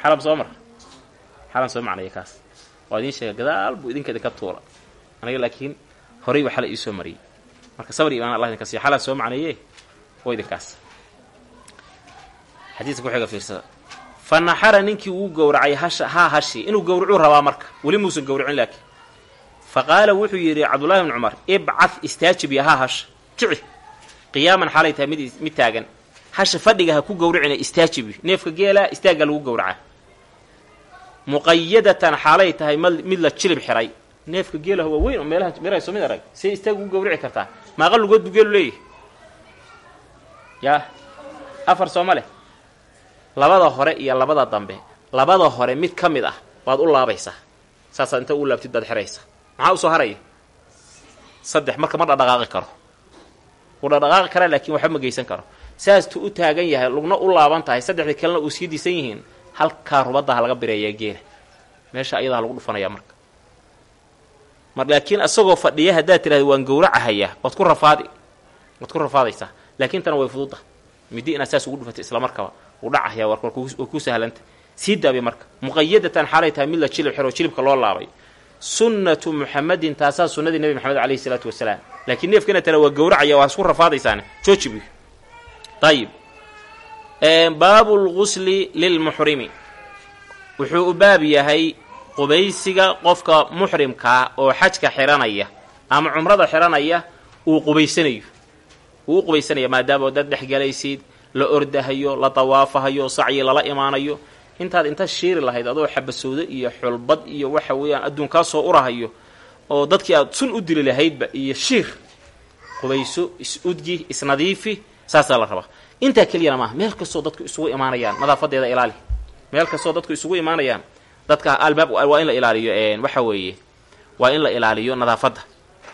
Xalam soo mar xalan soo macnaya kaas. Waa idiin sheega gadaal buu idinka idinka tuura. Aniga laakiin horay ba xala iisoo mariyey. Marka sabr imaan allah idinka siiyo xalan soo macneeye oo idinkaas xadiiska ku xiga fiirsada. Fa naxara ninkii uu gowracay hasha haa hashi inuu gowracuu rabaa marka weli muusan gowracin laakiin. Fa qaala wuxuu yidhi cabdullahi bni cumar ibcad istaajib haa hasha kici qiyaaman xaalay tahay mid mid taagan. Hasha fadhiga ha ku gowracina istaajibi neefka geelaa istaagga lagu gowracaa muqayadatan xaalay tahay mid la jilib xiray. Neefka geelah waa weyn oo meelaha mirayso mid arag see istaag ugu gowrici kartaa. Maaqa lugood buu geelu leeyahy yaa afar sooma labada hore iyo labada dambe. Labada hore mid ka mid ah waad u laabaysaa. Saasaad inta u laabtid baad xiraysa maxaa u soo haraya saddex marka ma dhadhaqaaqi karo. Wuu dhadhaqaaqi karaa laakiin waxba ma geysan karo. Saastuu u taagan yahay lugna u laaban tahay saddexdii kalena uu sii disan yihiin halkaa rubadaha laga bireeyaa geela. Meesha ayadaa lagu dhufanayaa marka. Mar laakiin isagoo fadhiya haddaad tidhahda waan gowracahayaa waad ku rafaadi waad ku rafaadaysaa. Laakiin tana way fududda midi inaad saas ugu dhufatay isla markaba uu dhacahayaa war way ku sahlanta sii daabi marka. Muqayadatan xaalay mid la jilib xiro jilibka loo laabay. Sunnatu muxamadin taasaa sunnadii nebi maxamed alayhi salaatu wasalaam laakiin neefkana tana waa gowracaya waa isku rafaadaysaane joojibi ayib baabu lgusli lilmuxrimi wuxuu u baab yahay qubaysiga qofka muxrimkaa oo xajka xiranaya ama cumrada xiranaya uu qubaysanayo. Uu qubaysanaya maadaama dad dhexgelaysid la ordahayo la dawaafahayo sacyi lala imaanayo. Intaad inta shiiri lahayd adoo xabasowdo iyo xulbad iyo waxa weeyaan adduunkaa soo urahayo oo dadkii aad sun u dili lahaydba iyo shiir qubayso is-udgi isnadiifi saasaa la rabaa. Intaa keliyana maaha meel kastoo dadku isugu imaanayaan nadaafadeeda ilaali. Meel kastoo dadku isugu imaanayaan dadka albaab waa in la ilaaliyo waxa weeye waa in la ilaaliyo nadaafadda.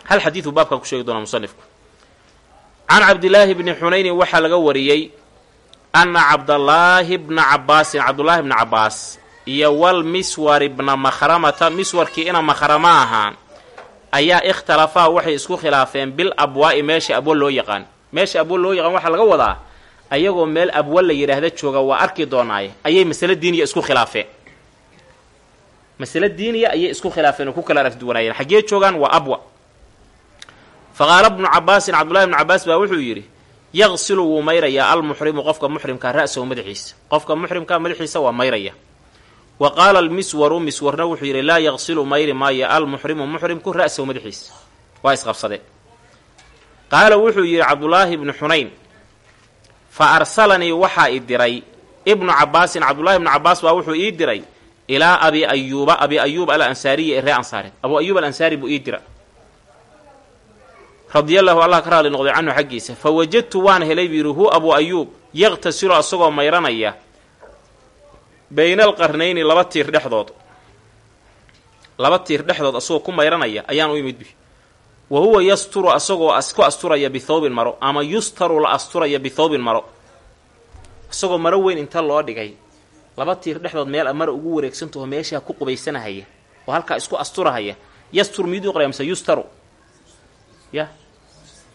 Hal xadiiduu baabkan ku sheegi doonaa musanifku can cabdillaahi bni xunaynin waxaa laga wariyey anna cabdallaahi bna cabbaasin cabdullaahi bna cabbaas iyo wal miswar bna makhramata miswarkii ina makhrama ahaa ayaa ikhtalafaa waxay isku khilaafeen bil abwaa'i meesha abwa loo yaqaan. Meesha abwa loo yaqaan waxaa laga wadaa ayagoo meel abwa la yidhaahda jooga waa arki doonaaye ayay masale diiniya isku khilaafeen. Masale diiniya ayay isku khilaafeen oo ku kala aragduwanaayeen xaggee joogaan waa abwa. Fa qaala bnu cabaasin cabdullahi bnu cabaas baa wuxuu yidhi yaqsilu wuu mayrayaa almuxrimu qofka muxrimkaa ra'sahu madaxiisa. Qofka muxrimkaa madaxiisa waa mayraya. Wa qaala almiswaru miswarna wuxuu yidhi laa yaqsilu mayri maayo almuxrimu muxrimku ra'sahu madaxiisa. Waa isqabsadeen qaala wuxuu yidhi cabdullaahi bnu xunayn fa arsalanii waxaa i diray ibnu cabaasin cabdullaahi ibnu cabaas baa wuxuu ii diray ilaa abi ayuuba abi ayuub al ansaariya ee ree ansaareed. Abu ayuub al ansaari buu ii dira radiallahu allah ka raali noqday canhu xaggiisa. Fa wajadtu waan helay buu yidhi hu abu ayuub yaqtasilu asagoo mayranaya bayna alqarnayni laba tiir dhexdood. Laba tiir dhexdood asagoo ku mayranaya ayaan u imid. Wa huwa yasturu asagoo ku asturaya bithawbin maro ama yustaru la asturaya bithawbin maro. Isagoo maro weyn inta loo dhigay. Laba tiir dhexdood meel mara ugu wareegsantaho meeshaa ku qubaysanahaya oo halkaa isku asturahaya. Yastur miyuduu qoraya mise yustaru? Ya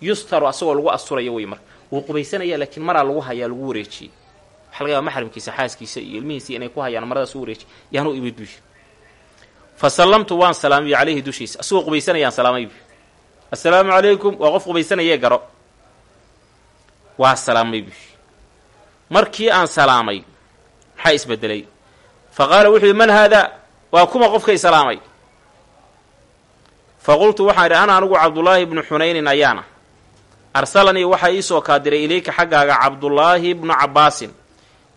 yustaru asagoo lagu asturaya wey marka. Wuu qubaysanaya laakiin maraa lagu hayaa lagu wareejiyey. Waxa laga yaaba xaaskiisa iyo ilmihiisii inay ku hayaan maradaas u wareejiy yaanu imid buy fa sallamtu waan salaamay calayhi dushiisa. Asagoo qubaysanayaan salaamay buy assalaamu calaykum waa qof qubaysanayee garo. Waa salaamay markii aan salaamay maxaa isbedelay? Fa qaala wuxuu man haadaa waa kuma qofkay salaamay. Fa qultu waxaan idhi ana anigu cabdullaahi bnu xunaynin ayaana arsalanii waxaa ii soo kaadiray ilayka xaggaaga cabdullaahi bnu cabbaasin.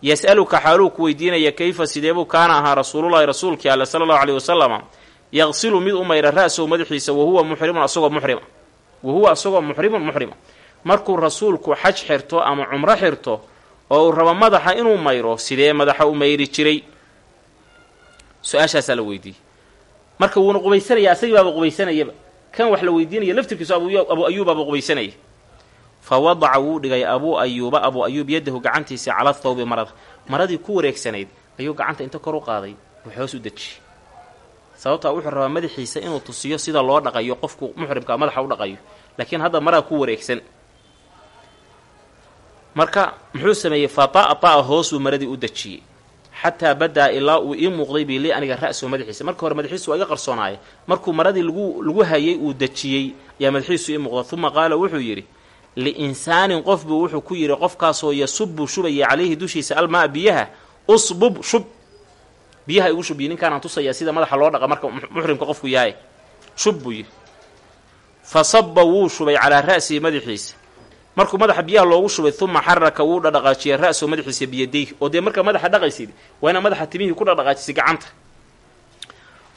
Yas'aluka xaaluu ku weydiinaya kayfa sideebuu kaana ahaa rasuulullaahi rasuulkii alle sala allahu aleyhi wasalama yaqsilu mid u mayra ra'sahu madaxiisa wahuwa muxrimun asagoo muxrima wahuwa asagoo muxrimun muxrima markuu rasuulku xaj xirto ama cumro xirto oo uu rabo madaxa inuu mayro sidee madaxa u mayri jiray? Su'aashaasaa la weydiiyey. Marka wuuna qubaysanaya asagii baaba qubaysanayaba. Kan wax la weydiinaya laftirkiisu abu ayuubaaba qubaysanaya fa wadaca wuu dhigay abuu ayuuba abuu ayuub yadahu gacantiisa cala thawbi marada maradii ku wareegsanayd ayuu gacanta inta kor u qaaday uu hoos u dejiyey sababtaa wuxuu rabaa madaxiisa inuu tusiyo sida loo dhaqayo qofku muxrimkaa madaxa u dhaqayo laakiin hadda maraa ku wareegsan marka muxuu sameeyey fata'ta'a hoosuu maradii u dejiyey xataa badaa ilaa uu ii muuqday bii lii aniga ra'suu madaxiisa marka hore madaxiisu waa iga qarsoonaaya markuu maradii lagu lagu hayay uu dejiyey ayaa madaxiisu ii muuqda uma qaala wuxuu yidhi liinsaanin qof buu wuxuu ku yidhi qofkaasoo yasubu shubaya calayhi dushiisa almaa biyaha usbub shub. Biyaha igu shubiyi ninkaanaan tusayaa sida madaxa loo dhaqa marka muxrimka qofku yahay. Shub buu yidhi. Fa saba wuu shubay calaa ra'sihi madaxiisa. Markuu madaxa biyaha loogu shubay uma xaraka wuu dhadhaqaajiyay ra'sahu madaxiisa biyadayh oo dee markaa madaxa dhaqaysid waa inaa madaxa timihii ku dhadhaqaajisay gacanta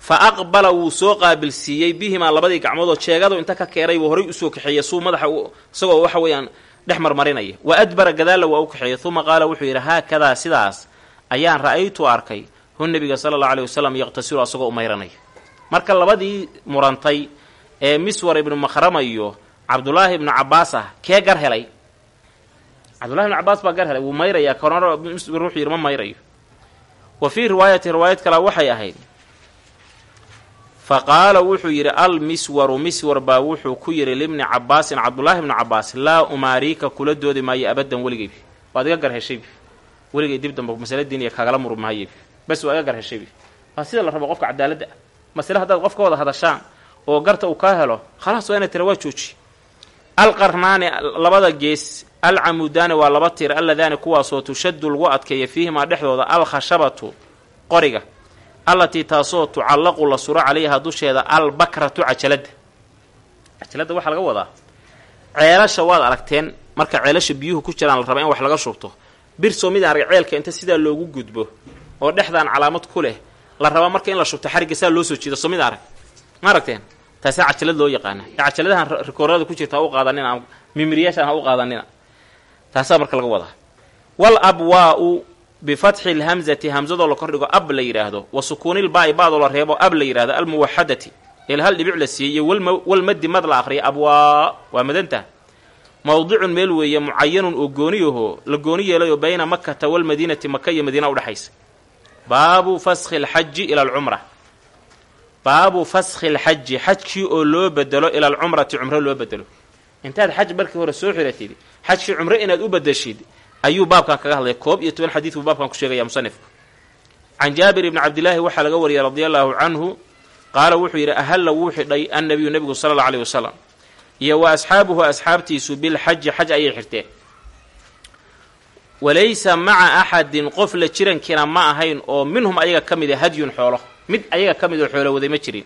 fa aqbala wuu soo qaabilsiiyey bihimaa labadii gacmood oo jeegadu inta ka keenay buu horay u soo kaxeeya suu madaxa isagoo waxa weeyaan dhex marmarinaya. Wa adbara gadaalla waa u kaxeeyay uma qaala wuxuu yidhi haakadaa sidaas ayaan ra'aytu arkay. Hu nebiga sala allahu aleyh wasalam yaqtasilu asagoo u mayranaya marka labadii murantay ee miswar ibnu makhrama iyo cabdullaahi ibnu cabbaas ah kee gar helay? Cabdullahi ibnu cabbaas baa gar helay wuu mayrayaa korna miswar wuxuu yidhi ma mayrayo. Wa fii riwaayati riwaayad kale waxay ahayd fa qaala wuxuu yidhi al miswaru miswar baa wuxuu ku yidhi libni cabbaasin cabdullaahi ibnu cabbaas laa umaariika kula doodi maayo abaddan weligaybi waad iga gar heshaybi weligay dib damba masale diiniya kaagala murug mahayebi bes waa iga gar heshaybi waa sida la rabo qofka cadaaladda ah. Masale haddaad qof ka wada hadashaan oo garta uu kaa helo khalaas waa inay tira waa jooji. Alqarnaani labada gees alcamudaani waa laba tir alladaani kuwaasoo tushaddu lagu adkeeya fiihimaa dhexdooda alkhashabatu qoriga allatii taasoo tucallaqu la suro calayha dusheeda albakratu cajaladda cajaladda waxaa laga wadaa ceelasha waad aragteen marka ceelasha biyuhu ku jiraan la raba in wax laga shubto. Birsoo mid arag ceelka inta sidaa loogu gudbo oo dhexdaan calaamad ku leh la rabaa marka in la shubto xarigga saa loo soo jiido soo mid arag. Ma aragteen? Taasaa cajalad loo yaqaana. Ee cajaladahan rikoorada ku jirta ha u qaadanina ama mimiriyaashaan ha u qaadanina taasaa marka laga wadaa. Wal abwaa'u bifatxi lhamzati hamsadoo la kordhigo ab la yidhaahdo wa sukuunil baa'i baadoo la reebo ab la yidhahdo almuwaxadati. Eel hal dhibic la siiyey iyo walmaddi mad la aqriya abwaa waa madanta. Mawdicun meel weeye mucayanun oo gooniyahoo la gooni yeelayo bayna makata walmadiinati maka iyo madiina udhexaysa baabu faskhi alxaji ila alcumra. Baabu faskhi alxaji xajkii oo loo bedelo ila alcumrati cumro loo bedelo. Intaad xaj markii hore soo xiratid xajkii cumro inaad u bedeshid ayuu baabkan kaga hadlaya koob iyo toban xadiid buu baabkan ku sheegaya musanifku can jaabir ibni cabdillaahi waxaa laga wariyay radia allaahu canhu qaala wuxuu yidhi ahalla wuu xidhay annabiyu nebigu sala alla aleyh wasalam iyo wa asxaabuhu asxaabtiisu bilxaji xaj ayay xirteen. Walaysa maca axadin qof la jirankiina ma ahayn oo minhum ayaga ka mid a hadyun xoolo. Mid ayaga ka mid oo xoolo waday ma jirin.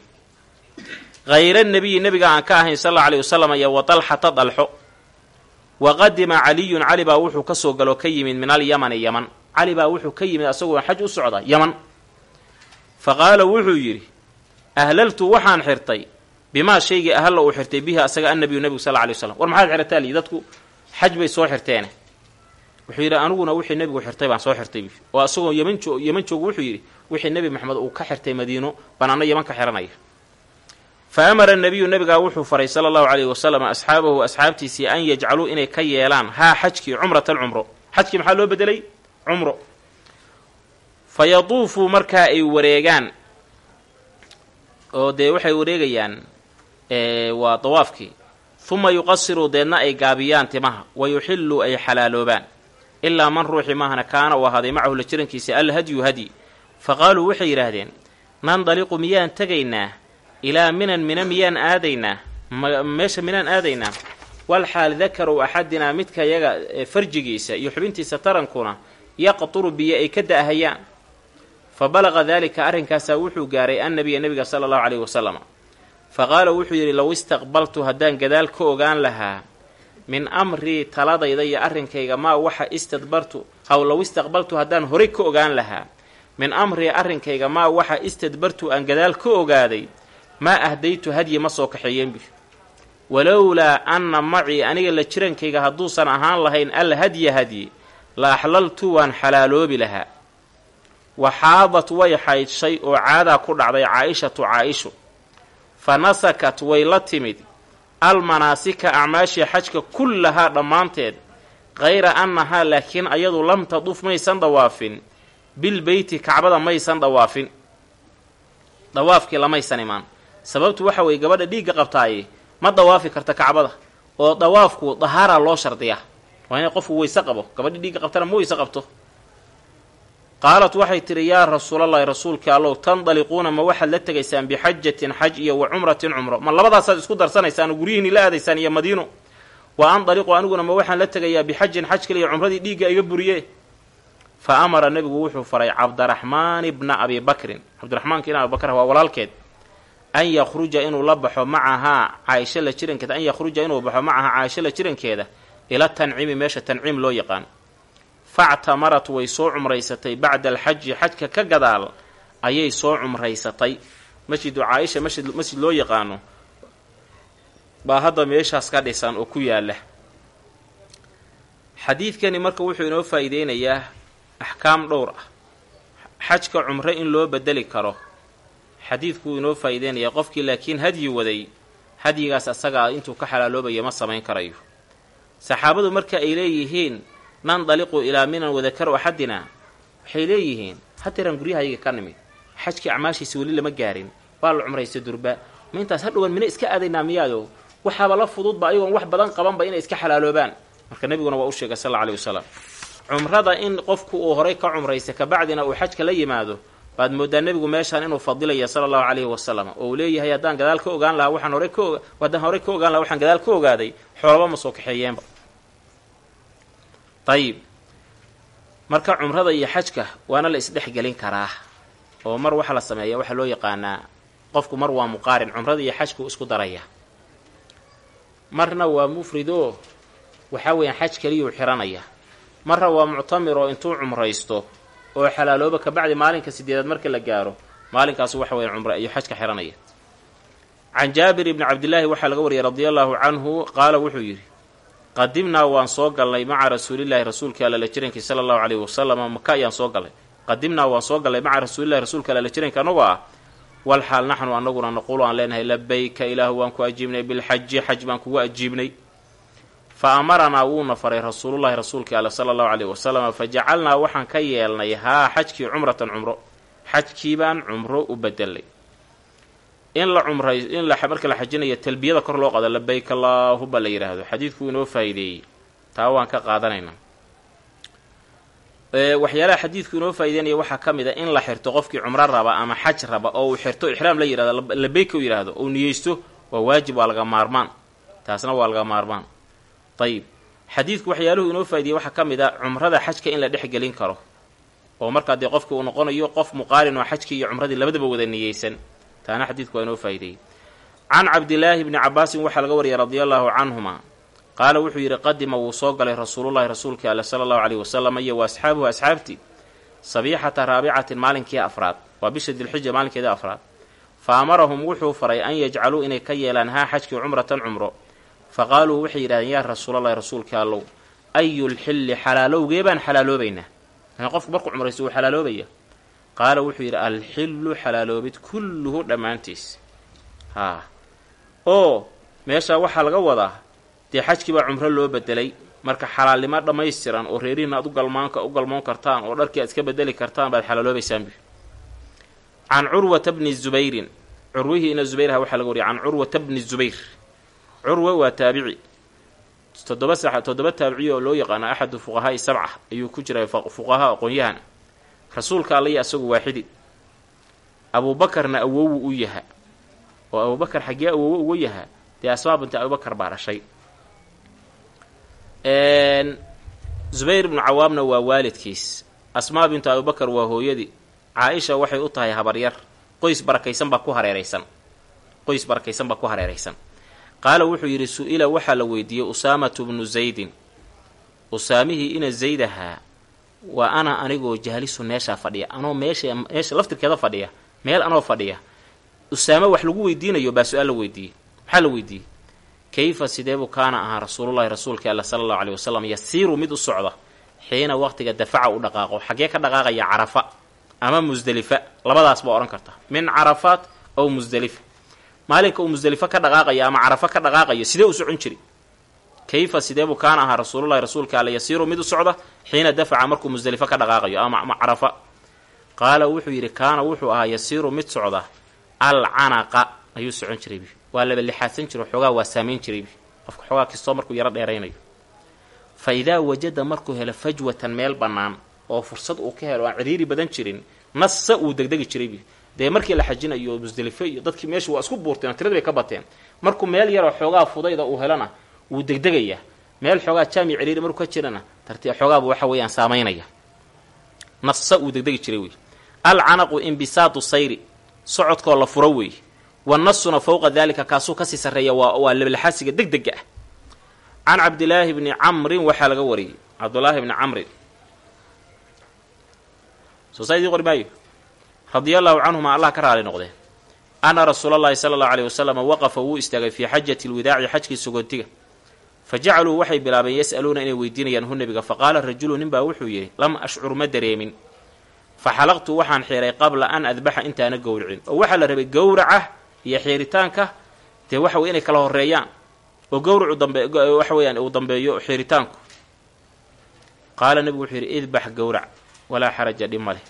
Hayra nebiyi nebiga aan ka ahayn sal alla aleyh wasalam iyo wa dalxata dalxo wa qadima caliyun cali baa wuxuu ka soo galoo ka yimid min alyamani yaman cali baa wuxuu ka yimid asagoo xaj u socda yaman fa qaala wuxuu yidhi ahlaltu waxaan xirtay bimaa shaygii ahalla uu xirtay bihi asaga annabiyu nebigu sal lla waslam war maxaad xirataa lii dadku xaj bay soo xirteene wuxuu yidhi aniguna wixii nebigu xirtay baan soo xirtay oo asagoo yeman yeman joogu wuxuu yidhi wixii nebi maxamed uu ka xirtay madiino baan anna yaman ka xiranaya fa amara nabiyu nabigaa wuxuu faray sala allahu calayhi wasalam asxaabahu asxaabtiisii an yajcaluu inay ka yeelaan haa xajkii cumratan cumro xajkii maxaa loo bedelay cumro fa yaduufuu markaa ay wareegaan oo dee waxay wareegayaan waa dawaafkii huma yuqasiruu deedna ay gaabiyaan timaha wa yuxilluu ay xalaaloobaan ilaa man ruuxi maahana kaana uu ahaaday macahu la jirankiisa alhadyu hadyi fa qaaluu waxay yidhaahdeen nandaliqu miyaan tegaynaa ilaa minan mina miyaan aadaynaa meesha minaan aadaynaa walxaal dakaru axadinaa midka yaga farjigiisa iyo xubintiisa tarankuna yaqturu biyo ay ka da'hayaan fa balaqa daalika arrinkaasaa wuxuu gaaray annabiya nebiga sala allahu caleyhi wasalam fa qaala wuxuu yidhi low istaqbaltu haddaan gadaal ka ogaan lahaa min amrii taladayda iyo arrinkayga maa waxa istadbartu haw low istaqbaltu haddaan horay ka ogaan lahaa min amrii arrinkayga maa waxa istadbartu aan gadaal ka ogaaday maa ahdaytu hadyi ma soo kaxeeyeenbi walowlaa anna macii aniga la jirankayga hadduusan ahaan lahayn al hadya hadyi la axlaltu waan xalaaloobi lahaa. Waxaadat way xaydshay oo caadaa ku dhacday caa-ishatu caa-ishu. Fa nasakat way la timid. Almanaasika acmaashii xajka kullahaa dhammaanteed kayra annahaa laakiin ayadu lam taduf maysan dawaafin bilbeyti kacbada maysan dawaafin dawaafkii lamaysan imaan sababtu waxa weeye gabadha dhiigga qabtaaye ma dawaafi karta kacbada oo dawaafku dahaaraa loo shardiyaa. Waa inay qofku weyse qabo gabadhi dhiigga qabtana ma weyse qabto. Qaalat waxay tidhi yaa rasuulallahi rasuulkii allow tandaliquuna ma waxaad la tegaysaan bixajatin xaj iyo wa cumratin cumro? Ma labadaasaad isku darsanaysaan oo guryihiinni la aadaysaan iyo madiino? Wa andaliqu aniguna ma waxaan la tegayaa bixajin xaj kaliya cumradii dhiigga iga buriye fa amara nebigu wuxuu faray cabdiraxmaan ibna abi bakrin. Cabdiraxmaanka ibna abi bakr waa walaalkeed an yakhruja inuu la baxo macahaa caaisho la jirankeeda an yakhruja inuu baxo macahaa caaisho la jirankeeda ila tanciimi meesha tanciim loo yaqaan. Factamarat way soo cumraysatay bacda alxaji xajka ka gadaal ayay soo cumraysatay. Masjidu caaisha masjid masjid loo yaqaano baa hadda meeshaas ka dhisan oo ku yaalla xadiidkani marka wuxuu inoo faa-iideynayaa axkaam dhowr ah. Xajka cumre in loo bedeli karo xadiidkuu inoo faa-iideynaya qofkii laakiin hadyi waday hadyigaas asagaa intuu ka xalaaloobaya ma samayn karayo. Saxaabadu marka ay leeyihiin nandaliqu ilaa minan wadakaru axadina waxay leeyihiin hadeeraan guryahayaga ka nimid xajkii acmaashiisa weli lama gaarin waa la cumraysta durba. Ma intaas hadhowan mina iska aadaynaa miyaado? Waxaaba la fududba ayagoon wax badan qabanba inay iska xalaaloobaan. Marka nebiguna waa u sheegay sal alla aleyhi wasalam cumrada in qofku uu horay ka cumraysta kabacdina uu xajka la yimaado baad moodaa nebigu meeshaan inuu fadilaya sala allahu caleyhi wasalam oo uu leeyahay haddaan gadaal ka ogaan lahaa waxaan horey ka haddaan horey ka ogaan lahaa waxaan gadaal ka ogaaday xoolaba ma soo kaxeeyeenba. Dayib marka cumrada iyo xajka waana la isdhexgelin karaa oo mar waxaa la sameeyaa waxaa loo yaqaanaa qofku mar waa muqaarin cumrada iyo xajku isku daraya. Marna waa mufridoo waxaa weeyaan xaj keliyuu xiranaya. Marna waa muctamir oo intuu cumraysto oo xalaalooba kabacdi maalinka sideedaad marka la gaaro maalinkaasu waxa weya cumra iyo xajka xiranaya. Can jaabir ibni cabdillaahi waxaa laga wariyay radia allaahu canhu qaala wuxuu yidhi qadimnaa waan soo galnay maca rasuulillaahi rasuulka alla la jirankii sala allahu caleyhi wasalama maka ayaan soo galnay. Qadimnaa waan soo galnay maca rasuulillahi rasuulka alla la jiranka annagoo ah. Wal xaal naxnu annaguna naquulu aan leenahay labayka ilaahu waan ku ajiibnay bilxaji xaj baan kugu ajiibnay fa amaranaa wuuna faray rasuulullahi rasuulkii alle sala allahu caleyhi wasalama fa jacalnaa waxaan ka yeelnay haa xajkii cumratan cumro. Xajkii baan cumro u bedelay in la cumray in la marka la xajinayo talbiyada kor loo qaado labayk allaahuma la yidhaahdo xadiidkuu inoo faa'iideeyey taa waan ka qaadanaynaa waxyaalaha xadiidku inoo faa'ideynaya waxaa ka mid a in la xirto qofkii cumro raba ama xaj raba oo uu xirto ixraam la yidhahdo labayka u yidhaahdo ou niyeysto waa waajib waa laga maarmaan. Taasna waa laga maarmaan ayib xadiidku waxyaaluhu inoo faaideyey waxaa ka mid a cumrada xajka in la dhex gelin karo. Oo markaa dee qofki uu noqonayo qof muqaarin oo xajkii iyo cumradii labadaba wada niyeysan. Taana xadiidku waa inoo faa'ideeyey. Can cabdilaahi bni cabaasin waxaa laga wariyay radia allaahu canhuma. Qaala wuxuu yidhi qadima wuu soo galay rasuulullahi rasuulkii alle sala allahu caleyhi wasalam iyo wa asxaabuhu asxaabtii sabiixata raabicatin maalinkii afraad. Waa bisha dilxija maalinkeedii afraad. Fa amarahum wuxuu faray an yajcaluu inay ka yeelaan haa xajkii cumratan cumro fa qaaluu waxay yidhahdeen yaa rasuulallahi rasuulkii allow ayulxilli xalaalowgee baan xalaaloobaynaa? Qofku markuu cumraysto wuu xalaaloobaya qaala wuxuu yidhi alxillu xalaaloobid kulluhu dhammaantiis. Haa. Oo meeshaa waxaa laga wadaa dee xajkii baa cumro loo bedelay marka xalaalnimo dhammaystiran oo reerihiina aad u galmaanka u galmoon kartaan oo dharkii aad iska bedeli kartaan baad xalaaloobaysaan bu can curwata bni zubayrin curwihii ina zubayrha waxaa laga wariyay can curwata bni zubayr curwa waa taabici. Toddoba sa toddoba taabiciy oo loo yaqaano axadu fuqahaai sabca ayuu ku jiray fuqahaa aqoon-yahan rasuulka alla iyo asagu waaxidi abuubakarna awowu u yaha oo abubakar xaggee awowo uga yaha dee asmaa binti abubakar baa dhashay. Zubayr ibnu cawaamna waa waalidkiis. Asmaa bintu abubakar waa hooyadii. Caa-isha waxay u tahay habaryar. Qoys barakaysan baa ku hareeraysan. Qoys barakaysan baa ku hareeraysan qaala wuxuu yidhi su'ila waxaa la weydiiyey usaamatu bnu zaydin. Usaamihii ina zayd ahaa waa ana anigoo jaalisu meeshaa fadhiya anoo meesha meesha laftirkeeda fadhiya meel anoo fadhiya. Usaame wax lagu weydiinayo baa su'aal la weydiiyey. Maxaa la weydiiyey? Kayfa sideebuu kaana ahaa rasuulullahi rasuulka alla sala allahu aleyh wasalam yasiiru mid u socda xiina waqtiga dafaca u dhaqaaqo xaggee ka dhaqaaqaya carafa ama musdelifa labadaas baa odhan karta min carafaat aw musdelifa maalinka uu musdelifo ka dhaqaaqayo ama carafo ka dhaqaaqayo sidee u socon jiri kayfa sideebuu kaana ahaa rasuulullahi rasuulka alla yasiiru mid u socda xiina dafaca markuu musdelifo ka dhaqaaqayo ama carafa? Qaala wuxuu yidhi kaana wuxuu ahaa yasiiru mid socda alcanaqa. Ayuu socon jiray. Waa laba lixaadsan jiro xoogaa waa saamayn jiray. Qofka xoogaa kastoo markuu yaro dheeraynayo. Fa idaa wajada markuu helo fajwatan meel bannaan oo fursad uu ka helo aan ciriiri badan jirin nassa uu degdegi jiray dee markii la xajinayo musdelifo iyo dadkii meesha waa isku buurteen tiradi bay ka bateen. Markuu meel yaroo xoogaa fudayda uu helona wuu degdegayaa meel xoogaa jaami ciriiri markuu ka jirana tartiib xoogaabu waxa weeyaan saamaynaya. Nassa uu degdegi jiray wey alcanaqu imbisaatu sayri socodkoo la furo weeye wanasuna fowqa daalika kaasuu ka sii sarreeya waa waa lablaxaasiga deg dega ah. Can cabdilaahi bni camrin waxaa laga wariyey. Cabdulaahi bni camrin. Soosayadii qori maayo radia allahu canhuma allah ka raali noqdee ana rasuula allahi sala allahu aleyh wasalam waqafa wuu istaagay fii xajati lwidaaci xajkii sogontiga fa jacaluu waxay bilaabeen yas'aluuna inay weydiinayaan hu nebiga faqaala rajulu nin baa wuxuu yidhi lam ashcur ma dareemin. Fa xalaqtu waxaan xiiray qabla an adbaxa intaana gowricin oo waxaa la rabay gowraca iyo xiiritaanka dee waxa wey inay kala horeeyaan oo gowracu dambe waxa weeyaan uu dambeeyo xiiritaanku qaala nebigu wuxuu yidhi idbax gowrac walaa xaraja dhib ma leh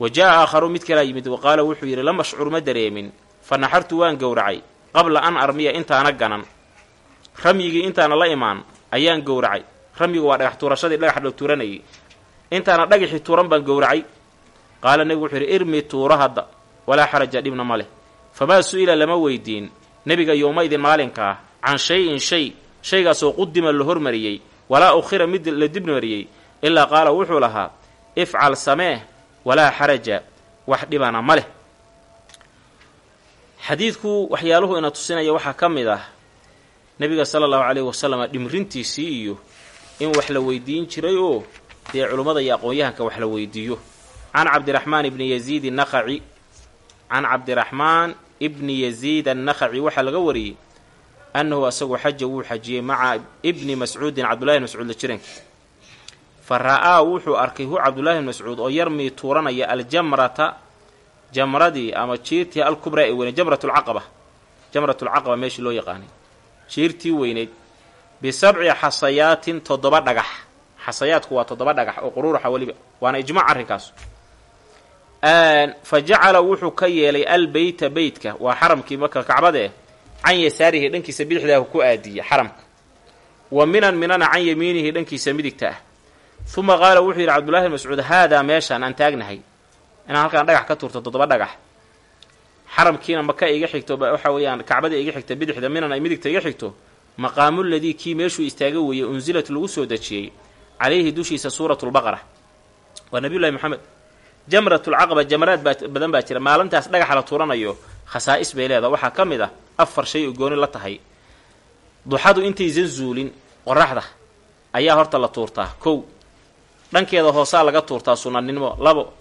wa jaa aakharu mid kalaa yimid wa qaala wuxuu yidhi lam ashcur ma dareemin fa naxartu waan gowracay qabla an armiya intaana ganan ramyigii intaana la imaan ayaan gowracay ramyigu waa dhagax tuurashadii dhagax la tuuranayay intaana dhagaxii tuuran baan gowracay qaala nebigu wuxuu yidhi irmi tuuro hadda walaa xaraja dhibna ma leh famaa su'ila lama weydiin nebiga yowmaydin maalinkaa can shay-in shay shaygaasoo qudima la hormariyey walaa ukhira mid la dibmariyey ilaa qaala wuxuu lahaa ifcal samee walaa xaraja wax dhibana ma leh. Xadiidku waxyaaluhu ina tusinaya waxaa ka mid ah nebiga sala allahu caleyhi wasalam dhimrintiisii iyo in wax la weydiin jiray oo dee culummada iyo aqoon-yahanka wax la weydiiyo. Can cabdiraxmaan ibni yaziid annakhaci can cabdiraxmaan ibni yaziid annakhaci waxaa laga wariyey annahu asagu xaja wuu xajiyey maca ibni mascuudin cabdullahi bn mascuud la fa ra'aa wuxuu arkay hu cabdullahi bn mascuud oo yarmii tuuranaya aljamrata jamradii ama jiirtii alkubraa ee weyneyd jamratulcaqaba jamratulcaqaba meeshii loo yaqaanay. Jiirtii weyneyd bisabci xasayaatin toddoba dhagax. Xasayaadku waa toddoba dhagax oo quruuraxa weliba waana ijmaac arrinkaasu. Fa jacala wuxuu ka yeelay albeyta beytka waa xaramkii marka kacbadee can yasaarihi dhankiisa bidixdaahu ku aadiya xaramka. Wa minan minana can yamiinihi dhankiisa midigta ah uma qaala wuxuu yidhi cabdullahi mascuud haadaa meeshaan aan taagnahay. Inaan halkaan dhagax ka tuurto toddoba dhagax. Xaramkiina maka iga xigto waxa weeyaan kacbada iga xigta bidixda minan ay midigta iga xigto. Maqaamuladii kii meeshuu istaaga weeyey unsilat lagu soo dejiyey. Calayhi dushiisa suuratulbaqara waa nabiyullahi moxamed jamratulcaqaba jamaraad baa badan baa jira. Maalintaas dhagaxa la tuuranayo khasaa'is bay leedaha waxaa ka mid ah afar shay oo gooni la tahay. Duxadu intaysan zuulin qoraxda ayaa horta la tuurtaa. Kow dhankeeda hoosaa laga tuurtaa sunnanimo. Labo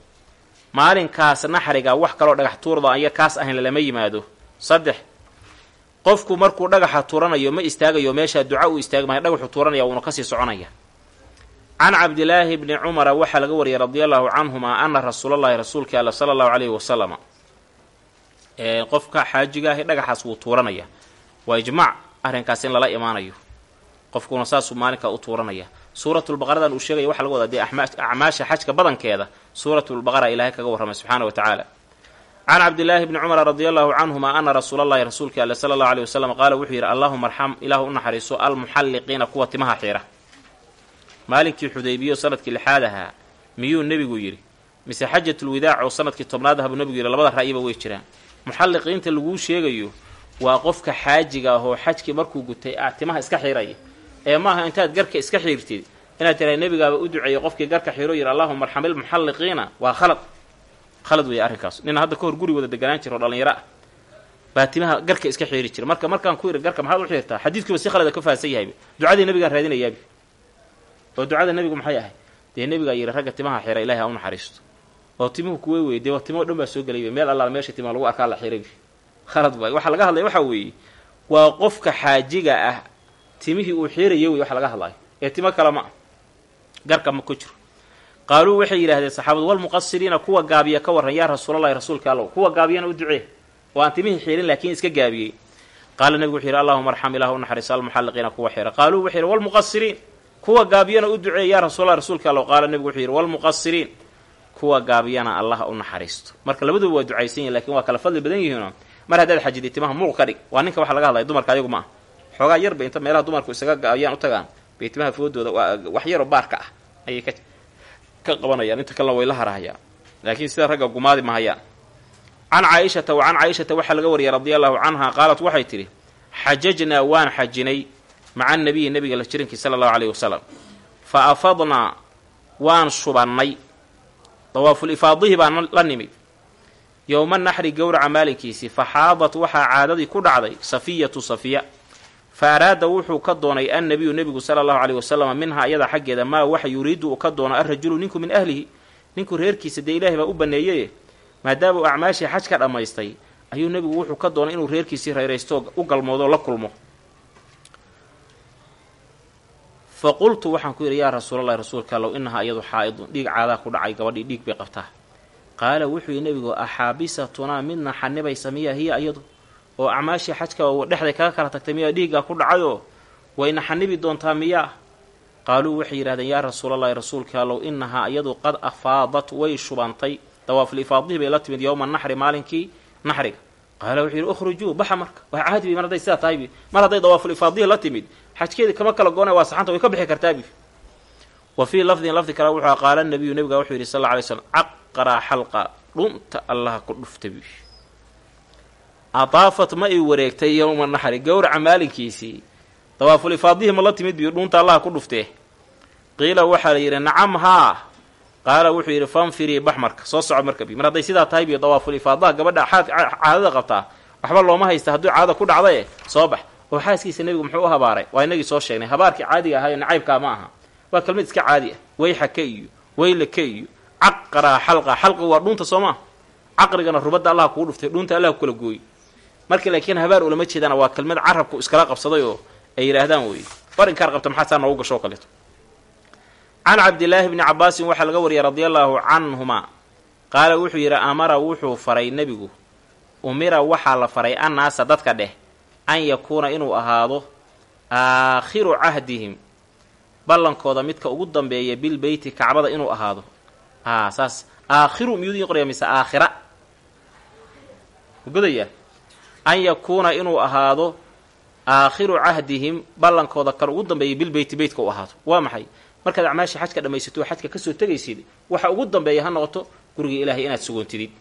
maalinkaas naxriga wax kaloo dhagax tuurda aya kaas ahayn lama yimaado. Saddex qofku markuu dhagaxa tuuranayo ma istaagayo meeshaa duca uu istaagmaya dhagaxu tuuranaya wuuna ka sii soconaya. Can cabdilaahi bni cumara waxaa laga wariyay radia allahu canhuma ana rasuulallahi rasuulka alla sala allahu caleyhi wasalama qofka xaajiga ahi dhagaxaas wuu tuuranaya. Waa ijmaac arrinkaas in lala imaanayo. Qofkuna saasuu maalinkaa u tuuranaya suuratulbaqaradan uu sheegaya waxa laga wadaa dee acmaasha xajka badankeeda suuratulbaqara ilaahay kaga warramay subxaana wa tacaala. Can cabdillaahi bni cumara radi allahu canhuma ana rasuula allahi rasuulka ale sala allahu aleyh wasalam qaala wuxuu yidhi allahuma arxam ilaahu u naxariiso almuxalliqiina kuwa timaha xiira. Maalinkii xudaybiyo sannadkii lixaad ahaa miyuu nebigu yidhi? Mise xajatulwidaac oo sannadkii tobnaad aha buu nebigu yidhi labada ra'yiba way jiraan. Muxalliqiinta laguu sheegayo waa qofka xaajiga ahoo xajkii markuu gutay ah timaha iska xiraya ee maaha intaad garka iska xiirtid. Inaad tirahay nebigaaba u duceeyey qofkii garka xiro yidhi allahuma arxamil muxalliqiina waa khalad. Khalad weeye arrinkaas. Nina hadda ka hor guri wada deganaan jira oo dhallinyaro ah. Baa timaha garka iska xiiri jira. Marka markaan ku yidhi garka maxaad u xiirtaa? Xadiidkiiba si khalada ka fahansan yahayba ducadii nebigaan raadinayaabi oo ducada nebigu maxay ahay? Dee nebigaa yidhi ragga timaha xira ilahay ha u naxariisto. Oo timuhu kuwey wey dee timo dhan baa soo gelayba meel allaala meesha timaha lagu arkaa la xiraybi khalad waay. Waxaa laga hadlaya waxaa weeye. Waa qofka xaajiga ah timihii uu xiiraya wey waxa laga hadlayo ee timo kale ma ah garka ma ku jiro. Qaaluu waxay yidhahdeen saxaabadu walmuqasiriina kuwa gaabiya ka warran yaa rasuulalahi rasuulka allow kuwa gaabiyana u ducee? Oo aan timihii xiirin laakiin iska gaabiyey. Qaala nebigu wuxuu yidhi allahuma arxam ilah u naxariisa almuxalliqiina kuwa xira qaaluu wuxuu yidhi walmuqasiriin kuwa gaabiyana u duceey yaa rasuulallah rasuulka allow qaala nebigu wuxuu yidhi walmuqasiriin kuwa gaabiyana allah u naxariisto. Marka labaduba waa ducaysan yihiin laakiin waa kala fadli badan yihiinoo mar haddaad xajidi timaha muuq ka dhig. Waa ninka waxa laga hadlaya dumarka ayagu ma xoogaa yarba inta meelaha dumarku isaga gaabiyaan u tagaan. Bay timaha foodooda wax yaroo baarka ah. Ayay ka qabanayaan inta kalena way la harahayaan. Laakiin sida ragga gumaadi mahayaan can caaishata wa can caaishata waxaa laga wariyay radia allahu canha qaalat waxay tidhi xajajnaa waan xajinay maca nabiyi nabiga la jirinkii sala allahu aleyhi wasalam fa afadnaa waan shubannay. Dawaaful ifaadihii baan la nimid. Yowma naxri gowraca maalinkiisii fa xaadat waxaa caadadii ku dhacday safiyatu safiya fa araada wuxuu ka doonay annabiyu nebigu sala allahu caleyhi wasalama minhaa iyada xaggeeda maa waxa yuriidu uu ka doono alrajulu ninku min ahlihi? Ninku reerkiisa dee ilaahay baa u baneeyeye maadaama uu acmaashii xaj ka dhammaystay ayuu nebigu wuxuu ka doonay inuu reerkiisii rayraysto u galmoodo la kulmo. Fa qultu waxaan ku yidhi yaa rasuulallahi rasuulka allow inahaa iyadu xaa-idun dhiig caadaa ku dhacay gabadhii dhiig bay qabtaa. Qaala wuxuu yidhi nebigu axaabisatunaa midna xanibaysa miyaa hiya iyadu oo acmaashii xajka dhexday kaga kala tagtay miyaa dhiiggaa ku dhacayoo wayna xanibi doontaa miyaa? Qaaluu waxay yidhahdeen yaa rasuulallahi rasuulka allow inahaa iyadu qad afaadat way shubantay. Dawaaful ifaadihii bay la timid yowma naxri maalinkii naxriga. Qaala wuxuu yidhi ukhrujuu baxa marka waa caadibi mar hadday sidaa tahaybi mar hadday dawaaful ifaadihii la timid xajkeedii kama kala goona waa saxanta way ka bixi kartaabi wa fii lafdin lafdi kale wuxuu qaala nabiyu nebiga wuxuu yidhi sal lla alay slam caqraa xalqa dhunta allaha ku dhufta bi adaafat ma ay wareegtay yowma naxri gowraca maalinkiisii. Dawaaful ifaadihii ma la timid biyo dhuunta allaha ku dhuftee. Qiila waxaa la yidhi nacam haa qaala wuxuu yidhi fanfirii bax marka soo soco marka bi mar hadday sidaa tahay biyo dawaaful ifaadaha gabadha caadada qabtaa. Waxba looma haysta hadduu caadada ku dhacdae soo bax. Oo xaaskiisa nebigu muxuu u habaaray? Waa inagii soo sheegnay. Habaarkii caadiga ahayo nacaybkaa ma aha. Waa kelmad iska caadi ah. Weyxaka iyo weylaka iyo caqraa xalqa xalqa waa dhuunta soo maa caqrigana rubadda allah kugu dhuftay dhuunta allah ku kala gooy marka laakiin habaar ulama jeedana waa kelmad carabku iskala qabsaday oo ay yidhaahdaan wey bar inkaar qabta maxaa saa noogu gasho kaleeto. Can cabdillaahi bni cabaasin waxaa laga wariyay radia allaahu canhuma. Qaala wuxuu yidhi amara wuxuu faray nebigu umira waxaa la faray annaasa dadka dheh an yakuuna inuu ahaado aakhiru cahdihim. Ballankooda midka ugu dambeeya bilbeyti kacbada inuu ahaado. A saas aakhiru miyuu idin qoraya mise aakhira? Godaya an yakuuna inuu ahaado aakhiru cahdihim ballankooda kan ugu dambeeya bilbeyti beytka u ahaado waa maxay? Markaad acmaashii xajka dhammaysato oo xajka ka soo tegaysid waxa ugu dambeeya ha noqoto guriga ilaahay inaad sugoontidid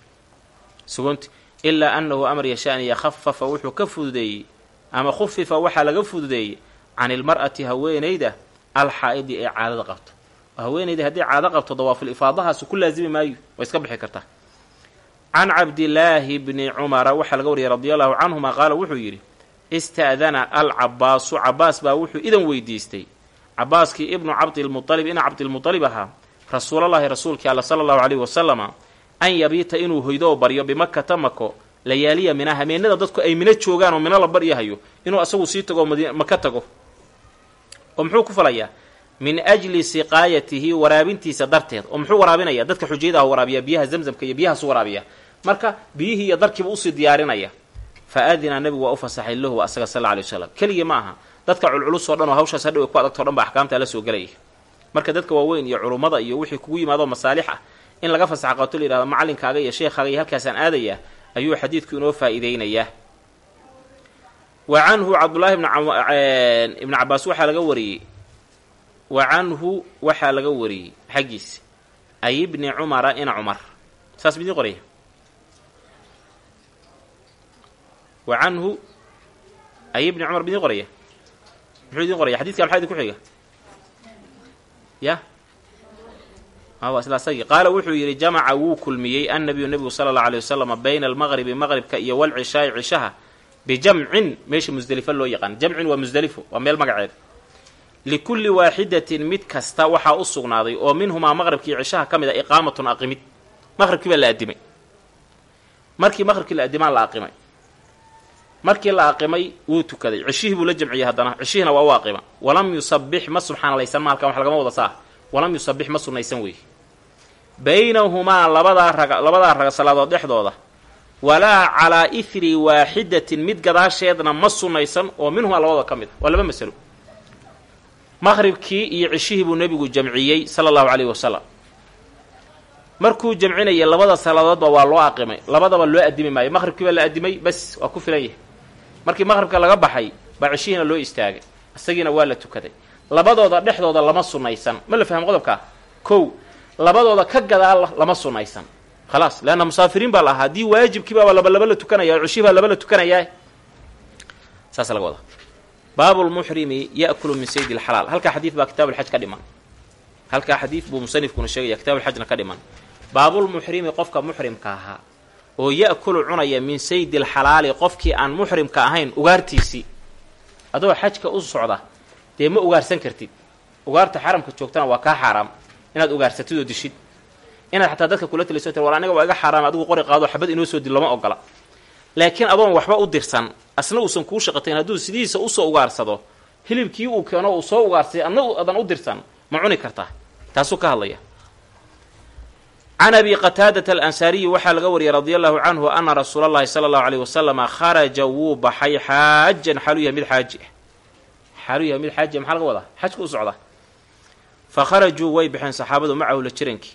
sugoonti ilaa annahu amar yashaaniya khafafa wuxuu ka fududeeyey ama khufifa waxaa laga fududeeyey can ilmar'ati haweenayda alxaa'idi ee caadada qabto. Haweenayda haddii caado qabto dawaaful ifaadahaasi ku laasimi maayo way iska bixi kartaa can cabdilaahi bni cumara waxaa laga wariyay radi allahu canhuma qaala wuxuu yidhi ista'dana alcabaasu cabaas baa wuxuu idan weydiistay. Cabaaskii ibnu cabdilmualib ina cabdilmualib ahaa rasuulallaahi rasuulkii alla sala allahu caleyhi wasalama an yabiita inuu hoydo oo baryo bimakata mako layaaliya mina hameenada dadku ay mino joogaan oo mino la baryahayo inuu asagu sii tago maka tago. Oo muxuu ku falayaa min ajli siqaayatihi waraabintiisa darteed. Oo muxuu waraabinayaa dadka xujayada ah waraabiyaa biyaha zamzamka iyo biyahaasu waraabiya marka biyihii iyo darkiiba u sii diyaarinaya. Fa adina nebigu waa u fasaxay lahu asaga sal alay wasalam keligii ma aha. Dadka culculus oo dhan oo hawshaas hadhow ay ku adagto dhan ba axkaamta la soo gelaya marka dadka waaweyn iyo culummada iyo wixii kugu yimaado masaalix ah in laga fasax qaato la yihahdo macalinkaaga iyo sheekhaaga iyo halkaasaan aadayaa ayuu xadiidku inoo faa'iideynayaa wa canhu cabdullaahi ibnu cabaas waxaa laga wariyey. Wa canhu waxaa laga wariyey xaggiisa ay ibni cumara ina cumar. Saas midii qoraya wa canhu ay ibni cumar midii qoraya muxuu idin qoraya xadidka idin ku xiga? Ya? Waa isla asagii. Qaala wuxuu yidhi jamaca wuu kulmiyey annabiyu nebigu sala allau alay wasalama bayna almaqribi maqribka iyo walcishaai cishaha bijamcin. Meesha musdelifo loo yaqaan. Jamcin waa musdelifo waa meel magaceeda likulli waaxidatin mid kasta waxaa u sugnaaday oo minhumaa maqribkii cishaha ka mid a iqaamatun aqimid. Maqribkii baa la adimay markii maqribkii la la aqimay markii la aqimay wuu tukaday. Cishihii buu la jamciyey haddana. Cishihiina waa u aqima walam yusabix ma subxaanalaysan maalkan wax lagama wada saa walam yusabix ma sunnaysan weeye baynahumaa labadaa raga labadaa raga salaadood dhexdooda. Walaa calaa ihri waaxidatin mid gadaasheedna ma sunnaysan oo minhumaa labadoo ka mid. A waa laba masalo. Maqribkii iyo cishihii buu nebigu jamciyey sala allahu calayhi wasalam markuu jamcinayay labada salaadoodba waa loo aqimay labadaba loo adimi maayo. Maqribkii baa la adimay bas waa ku filan yahay markii maqribka laga baxay baa cishihiina loo istaagay. Isagiina waa la tukaday. Labadooda dhexdooda lama sunnaysan ma la fahmo qodobkaa kow labadooda ka gadaal lama sunnaysan khalaas leanna musaafiriin baa la ahaa. Haddii waajibkiibaaba laba laba la tukanaya cishihii baa laba la tukanayaa saasa laga wadaa. Baabulmuxrimi ya'kulu min saydi lxalaal halkaa xadiid baa kitaabulxaj ka dhiman. Halkaa xadiid buu musanifkuna sheegaya kitaabulxajna ka dhiman. Baabulmuxrimi qofka muxrimka ahaa oo ya'kulu cunaya min saydi lxalaali qofkii aan muxrimka ahayn ugaartiisii. Adoo xajka u socda dee ma ugaarsan kartid. Ugaarta xaramka joogtana waa kaa xaaraam. Inaad ugaarsatid oo dishid. Inaad xataa dadka kula taliso tir war aniga waa iga xaaraam adigu qori qaado xabad inoo soo dil lama ogola. Laakiin adoon waxba u dirsan asna uusan kuu shaqatayn hadduu sidiisa u soo ugaarsado hilibkii uu keeno uu soo ugaarsaday adna adan u dirsan ma cuni kartaa. Taasuu ka hadlaya can abi qataadata alansaariyi waxaa laga wariyay radia allahu canhu ana rasuula allahi sala allahu aleyh wasalama kharaja wuu baxay xaajan xaaluu yahay mid xaaji ah xaaluu yahay mid xaaji maxaa laga wadaa xajka u socda fa kharajuu way baxeen saxaabadu macahu la jirankii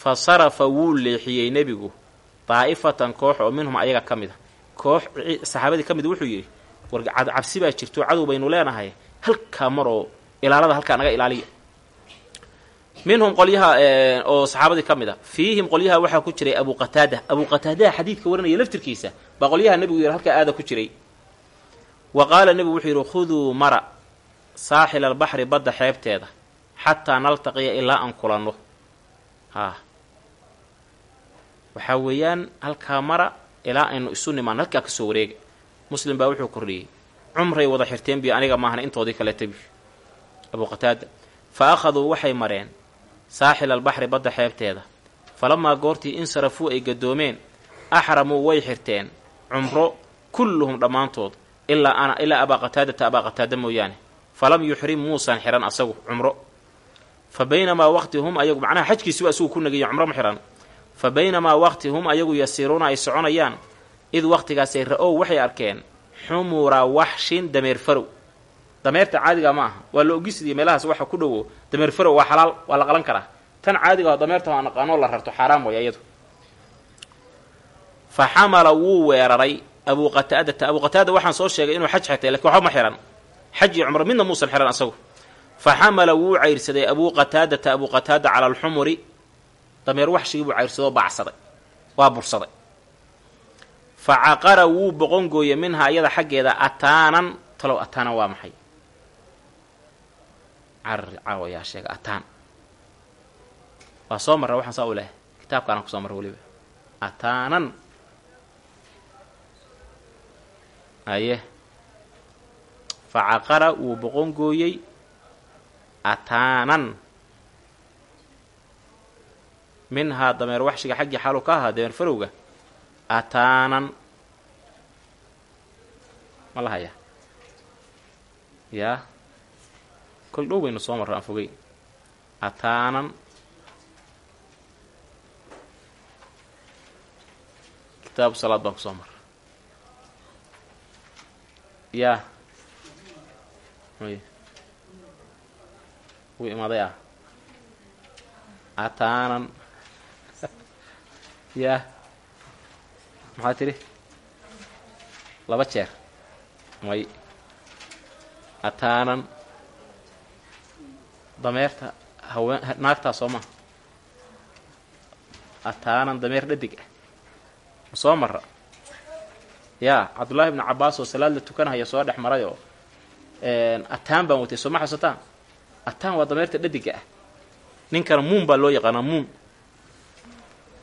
fa sarafa wuu leexiyey nebigu daa'ifatan koox oo minhum ayaga ka mid a koox saxaabadii ka mid wuxuu yidhi war cabsi baa jirto cadow baynu leenahay halkaa maroo ilaalada halkaa naga ilaaliya minhum qolyaha oo saxaabadii ka mid a. Fiihim qolyaha waxaa ku jiray abu qataada. Abu qataadaha xadiidka warinaya laftirkiisa baa qolyaha nebigu yidhi halkaa aada ku jiray. Wa qaala nebigu wuxuu yidhi khuduu mara saaxila albaxri badda xeebteeda xataa naltaqiya ilaa aan kulanno. Haa waxaa weeyaan halkaa mara ilaa aynu isu nimaan halkaa ka soo wareega muslim baa wuxuu kordhiyey cumray wada xirteen biyo aniga maahna intoodii kale tabi abu qataada fa akhaduu waxay mareen saaxil albaxri badda xeebteeda. Falamaa goortii insarafuu ay gadoomeen axramuu way xirteen. Cumro kulluhum dhammaantood ilaa ana ilaa abaa qataadata abaa qataada mooyaane. Falam yuxrim muusan xihan asagu cumro. Fa baynamaa waqti hum ayagu macnaha xajkiisiba asugu ku nageeya cumro ma xihan fa baynamaa waqti hum ayagu yasiiruuna ay soconayaan id waqtigaasay ra'ow waxay arkeen xumura waxshin dameer farow dameerta caadiga ma aha. Waa la ogisidii meelahaas waxa ku dhowo dameer farow waa xalaal waa la qalan karaa. Tan caadiga oo dameerta aan aqaanoo la rarto xaaraam way iyadu fa xamala wuu weeraray abuu qataadata abuu qataada waxaan soo sheegay inuu xaj xirtay lakiin waxba ma xihan xaj iyo cumro midna muusan xihan asagu. Fa xamala wuu cayrsaday abuu qataadata abuu qataada cala alxumuri dameer waxshigii buu cayrsadoo baacsaday waa bursaday. Fa caqara wuu boqongooyey minhaa iyada xaggeeda ataanan. Talow ataanan waa maxay carari caawa yaa sheega ataan. Waa soo marra waxaan saa u leh kitaabkaana ku soo marra weliba. Ataanan. Aye. Fa caqara wuu boqongooyey ataanan. Minhaa dameer waxshiga xaggii xaalu ka ahaa dameer farowga. Ataanan. Ma la hayaa yaa kol dhow baynu soo marra aan fogey. Ataanan. Kitaabu salaad baan ku soo mara yaa. Wuu imaaday ah ataanan. Yaa. Maxaa tidhi laba jeer. May ataanan dameerta haween naagtaa soo maa ataanan dameer dhadig ah. Soo mara yaa cabdullaahi ibnu cabbaas oo salaad la tukanahaya soo dhex maray oo ataan baan watay soo ma xasusataan ataan waa dameerta dhadiga ah. Ninkana muun baa loo yaqaanaa muun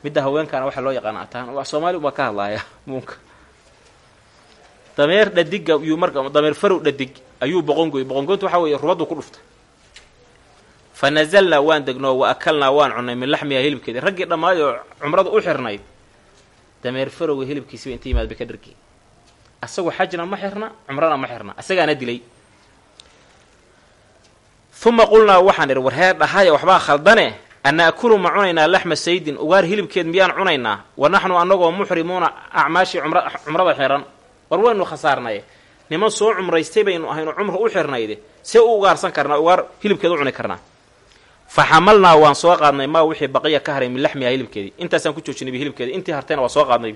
midda haweenkaana waxaa loo yaqaana ataan. Waa soomaali ubaa ka hadlaaya muunka dameer dhadiga yuu marka dameer farow dhadig ayuu boqongoy boqongoyntu waxaa weeye rubaddu ku dhuftay fa nazalnaa waan degnoo wa akalnaa waan cunnay min laxmiha hilibkeedi raggii dhammaayoo cumrada u xirnayd dameer farowga hilibkiisiba inta yimaad bay ka dhargeen asagoo xajna ma xirna cumrana ma xirna. Asagaana dilay. Uma qulnaa waxaan idhi war heer dhahaya waxbaa khaldane? Ana'kulu ma cunaynaa laxma saydin? Ugaar hilibkeed miyaan cunaynaa? Wa naxnu annagoo muxrimuuna acmaashii cumrada xiran? War waynu khasaarnaye. Niman soo cumraystay baynu ahaynu cumra u xirnayde. See u ugaarsan karnaa ugaar hilibkeed u cuni karnaa fa xamalnaa waan soo qaadnay maa wixii baqiya ka haray min laxmiha hilibkeedii intaasaan ku joojinayb hilibkeedi intii hartayna waa soo qaadnayb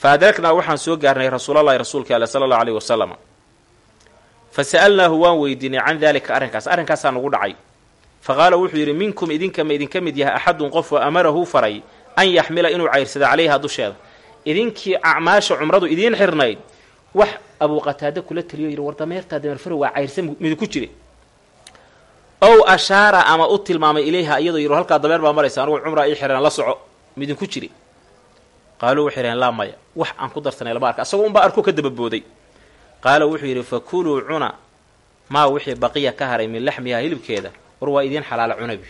fa adraknaa waxaan soo gaarnay rasuulallahi rasuulka ale sala allahu aleyhi wasalam fa sa'alnaahu waan weydiinay can daalika arrinkaas arrinkaasaa nugu dhacay fa qaala wuxuu yidhi minkum idinka ma idinka mid yahay axadun qof wa amarahu faray an yaxmila inuu cayrsada calayha dusheeda idinkii acmaasha cumradu idiin xirnayd wax abuu qataade kula taliyo yidhi war dameertaa dameerfaro waa cayrsan midinku jire ow ashaara ama u tilmaamay ilayha iyadoo yidhi halkaa dameer baa maraysa anugu cumraa ii xireen la soco midinku jiri. Qaaluu waxay laa maya wax aan ku darsanay lama arka. Asagoo unbaa arko ka dababooday qaala wuxuu yidhi fakuluu cuna maa wixii baqiya ka haray min laxmiha hilibkeeda war waa idiin xalaala cunabi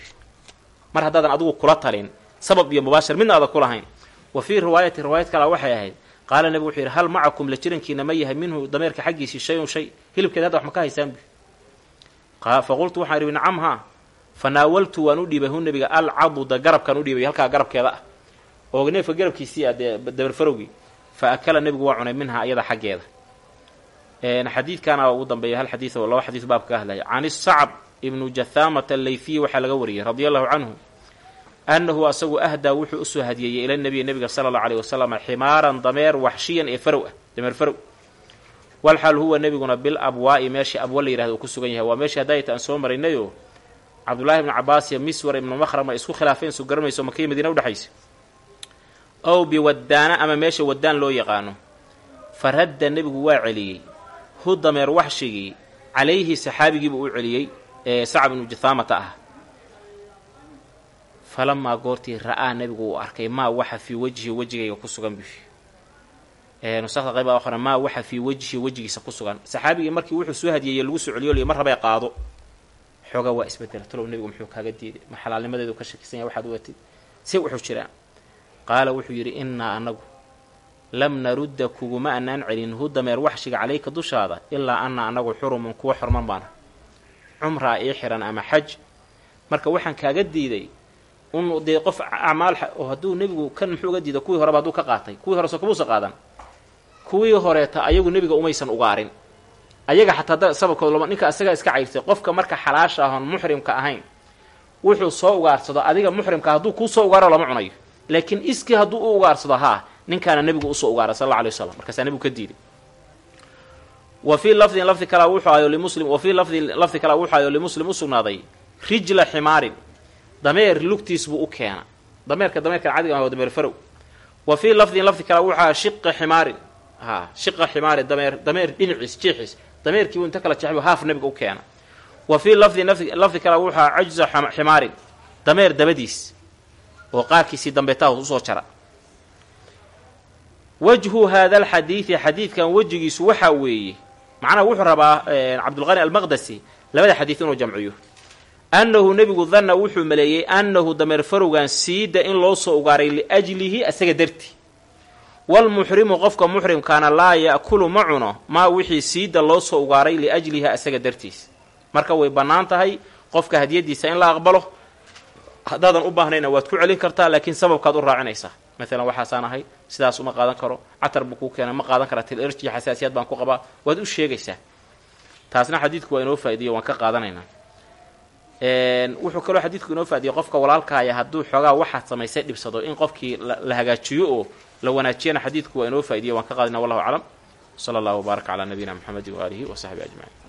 mar haddaadan adigu kula talin sabab iyo mubaashir midna aada ku wa fii riwaayati riwaayad kala waxay ahayd qaala nebigu wuxuu yidhi hal macakum la jirankiina ma yahay minhu dameerka xaggiisii shay-un shay hilibkeeda hadda wax ma ka haysaanbi faqultu waxaan idhi nacam haa. Fa naawaltu waan u dhiibay hu nebiga alcaduda garabkaan u dhiibay halkaa garabkeeda. Ah oo neefka garabkiisii ah dee dabarfarowgii fa akala nebigu waa cunay minhaa ayada xaggeeda. Xadiidkaana ugu dambeeya hal xadiid oo laba xadiid baabka ka hadlaya. Can isacb ibnu jathaamata allayfiyi waxaa laga wariyey radia allahu canhu annahu asagu ahdaa wuxuu u soo hadiyeeyey ila nabiyi nebiga sala allahu aleyh wasalam ximaaran dameer waxshiyan ee farow ah dameer farow walxaal huwa nebiguna bil abwaa'i meeshii abwa la yihahdo uu ku sugan yahay. Waa meeshii hadayta aan soo maraynayoo cabdullaahi ibnu cabaas iyo miswar ibnu makhrama isku khilaafeen su garanayso makiya madiina udhexaysa ow biwaddaana ama meesha waddaan loo yaqaano fa radda nebigu waa celiyey. Hu dameer waxshigii calayhi saxaabigiibuu u celiyey ee sacab ibnu jathaamata ah. Falamaa goortii ra'aa nebigu uu arkay maa waxa fii wejhi wejigayga ku sugan bi nusakda qayba akhra maa waxa fii wejhi wejigiisa ku sugan. Saxaabigii markii wuxuu soo hadiyeeyey lagu soo celiyo liyo mar rabay qaado xoogaa waa isbedela talow nebigu muxuu kaaga diiday. Ma xalaalnimadeedu ka shakisan yahay waxaad watid see wuxuu jiraa. Qaala wuxuu yidhi innaa anagu lam narudda kuguma anaan celin hu dameer waxshiga calayka dushaada ilaa anna anagu xurumun kuwa xorman baana. Cumraa ii xiran ama xaj. Marka waxaan kaaga diiday un dee qof acmaal hadduu nebigu kan muxuu uga diida kuwii horeba hadduu ka qaatay. Kuwii hore soo kamuusa qaadan kuwii horeeta ayagu nebiga umaysan ugaarin. Ayaga xataa sababkood ninka isagaa iska cayrtay qofka marka xalaasha ahoon muxrimka ahayn wuxuu soo ugaarsado. Adiga muxrimka hadduu kuu soo ugaaro lama cunayo. Laakiin iskii hadduu u ugaarsado haa ninkaana nebigu u soo ugaaray sal alla alay waslam markaasaa ka diiday. Wa fii lafdin lafdi kalaa wuxuu ayo limuslim wa fii lafdin lafdi kalaa wuxuu ayo limuslim u sugnaaday. Rijla ximaarin. Dameer lugtiis buu u keena dameerka dameerkan cadiga ah dameer farow. Wa fii lafdin lafdi kalaa wuxuu aha shiqa ximaarin ha shiqa ximaarin dameer dameer dhinaciis jeexiis dameerkiibuu inta kala jexbu haaf nebiga u keena wa fii lafdi kalaa wuxuu aha cajza ximaarin dameer dabadiis oo qaarkiisii dambeetaah u soo jara. Wajhu haada alxadiidi xadiidkan wejigiisu waxaa weeye macnaha wuxuu rabaa cabdulqani almaqdasi labada xadiid inuu jamciyo. Annahu nebigu danna wuxuu maleeyey annahu dameer farowgan siida in loo soo ugaaray liajlihi asaga darti walmuxrimu qofka muxrimkaana laa ya'kulu ma cuno maa wixii siida loo soo ugaaray liajlihi asaga dartiis marka way bannaan tahay qofka hadiyadiisa in la aqbalo haddaadan u baahnayna waad ku celin kartaa laakiin sababkaad u raacinaysaa maalan waxaasaan ahay sidaas uma qaadan karo catar buu kuu keenay ma qaadan karaa tilerji xasaasiyad baan ku qabaa waad u sheegaysaa taasna xadiidku waa inoo faa'idiyo waan ka qaadanaynaa wuxuu kaloo xadiidku inoo faaidiyey qofka walaalkaaya hadduu xoogaa waxaad samaysay dhibsado in qofkii la hagaajiyo oo la wanaajiyana xadiidku waa inoo faa'idiyo waan ka qaadana wallahu aclam sala allahu wbaaraka calaa nabiyina mxamedi waaalihi wa saxbi ajmaciin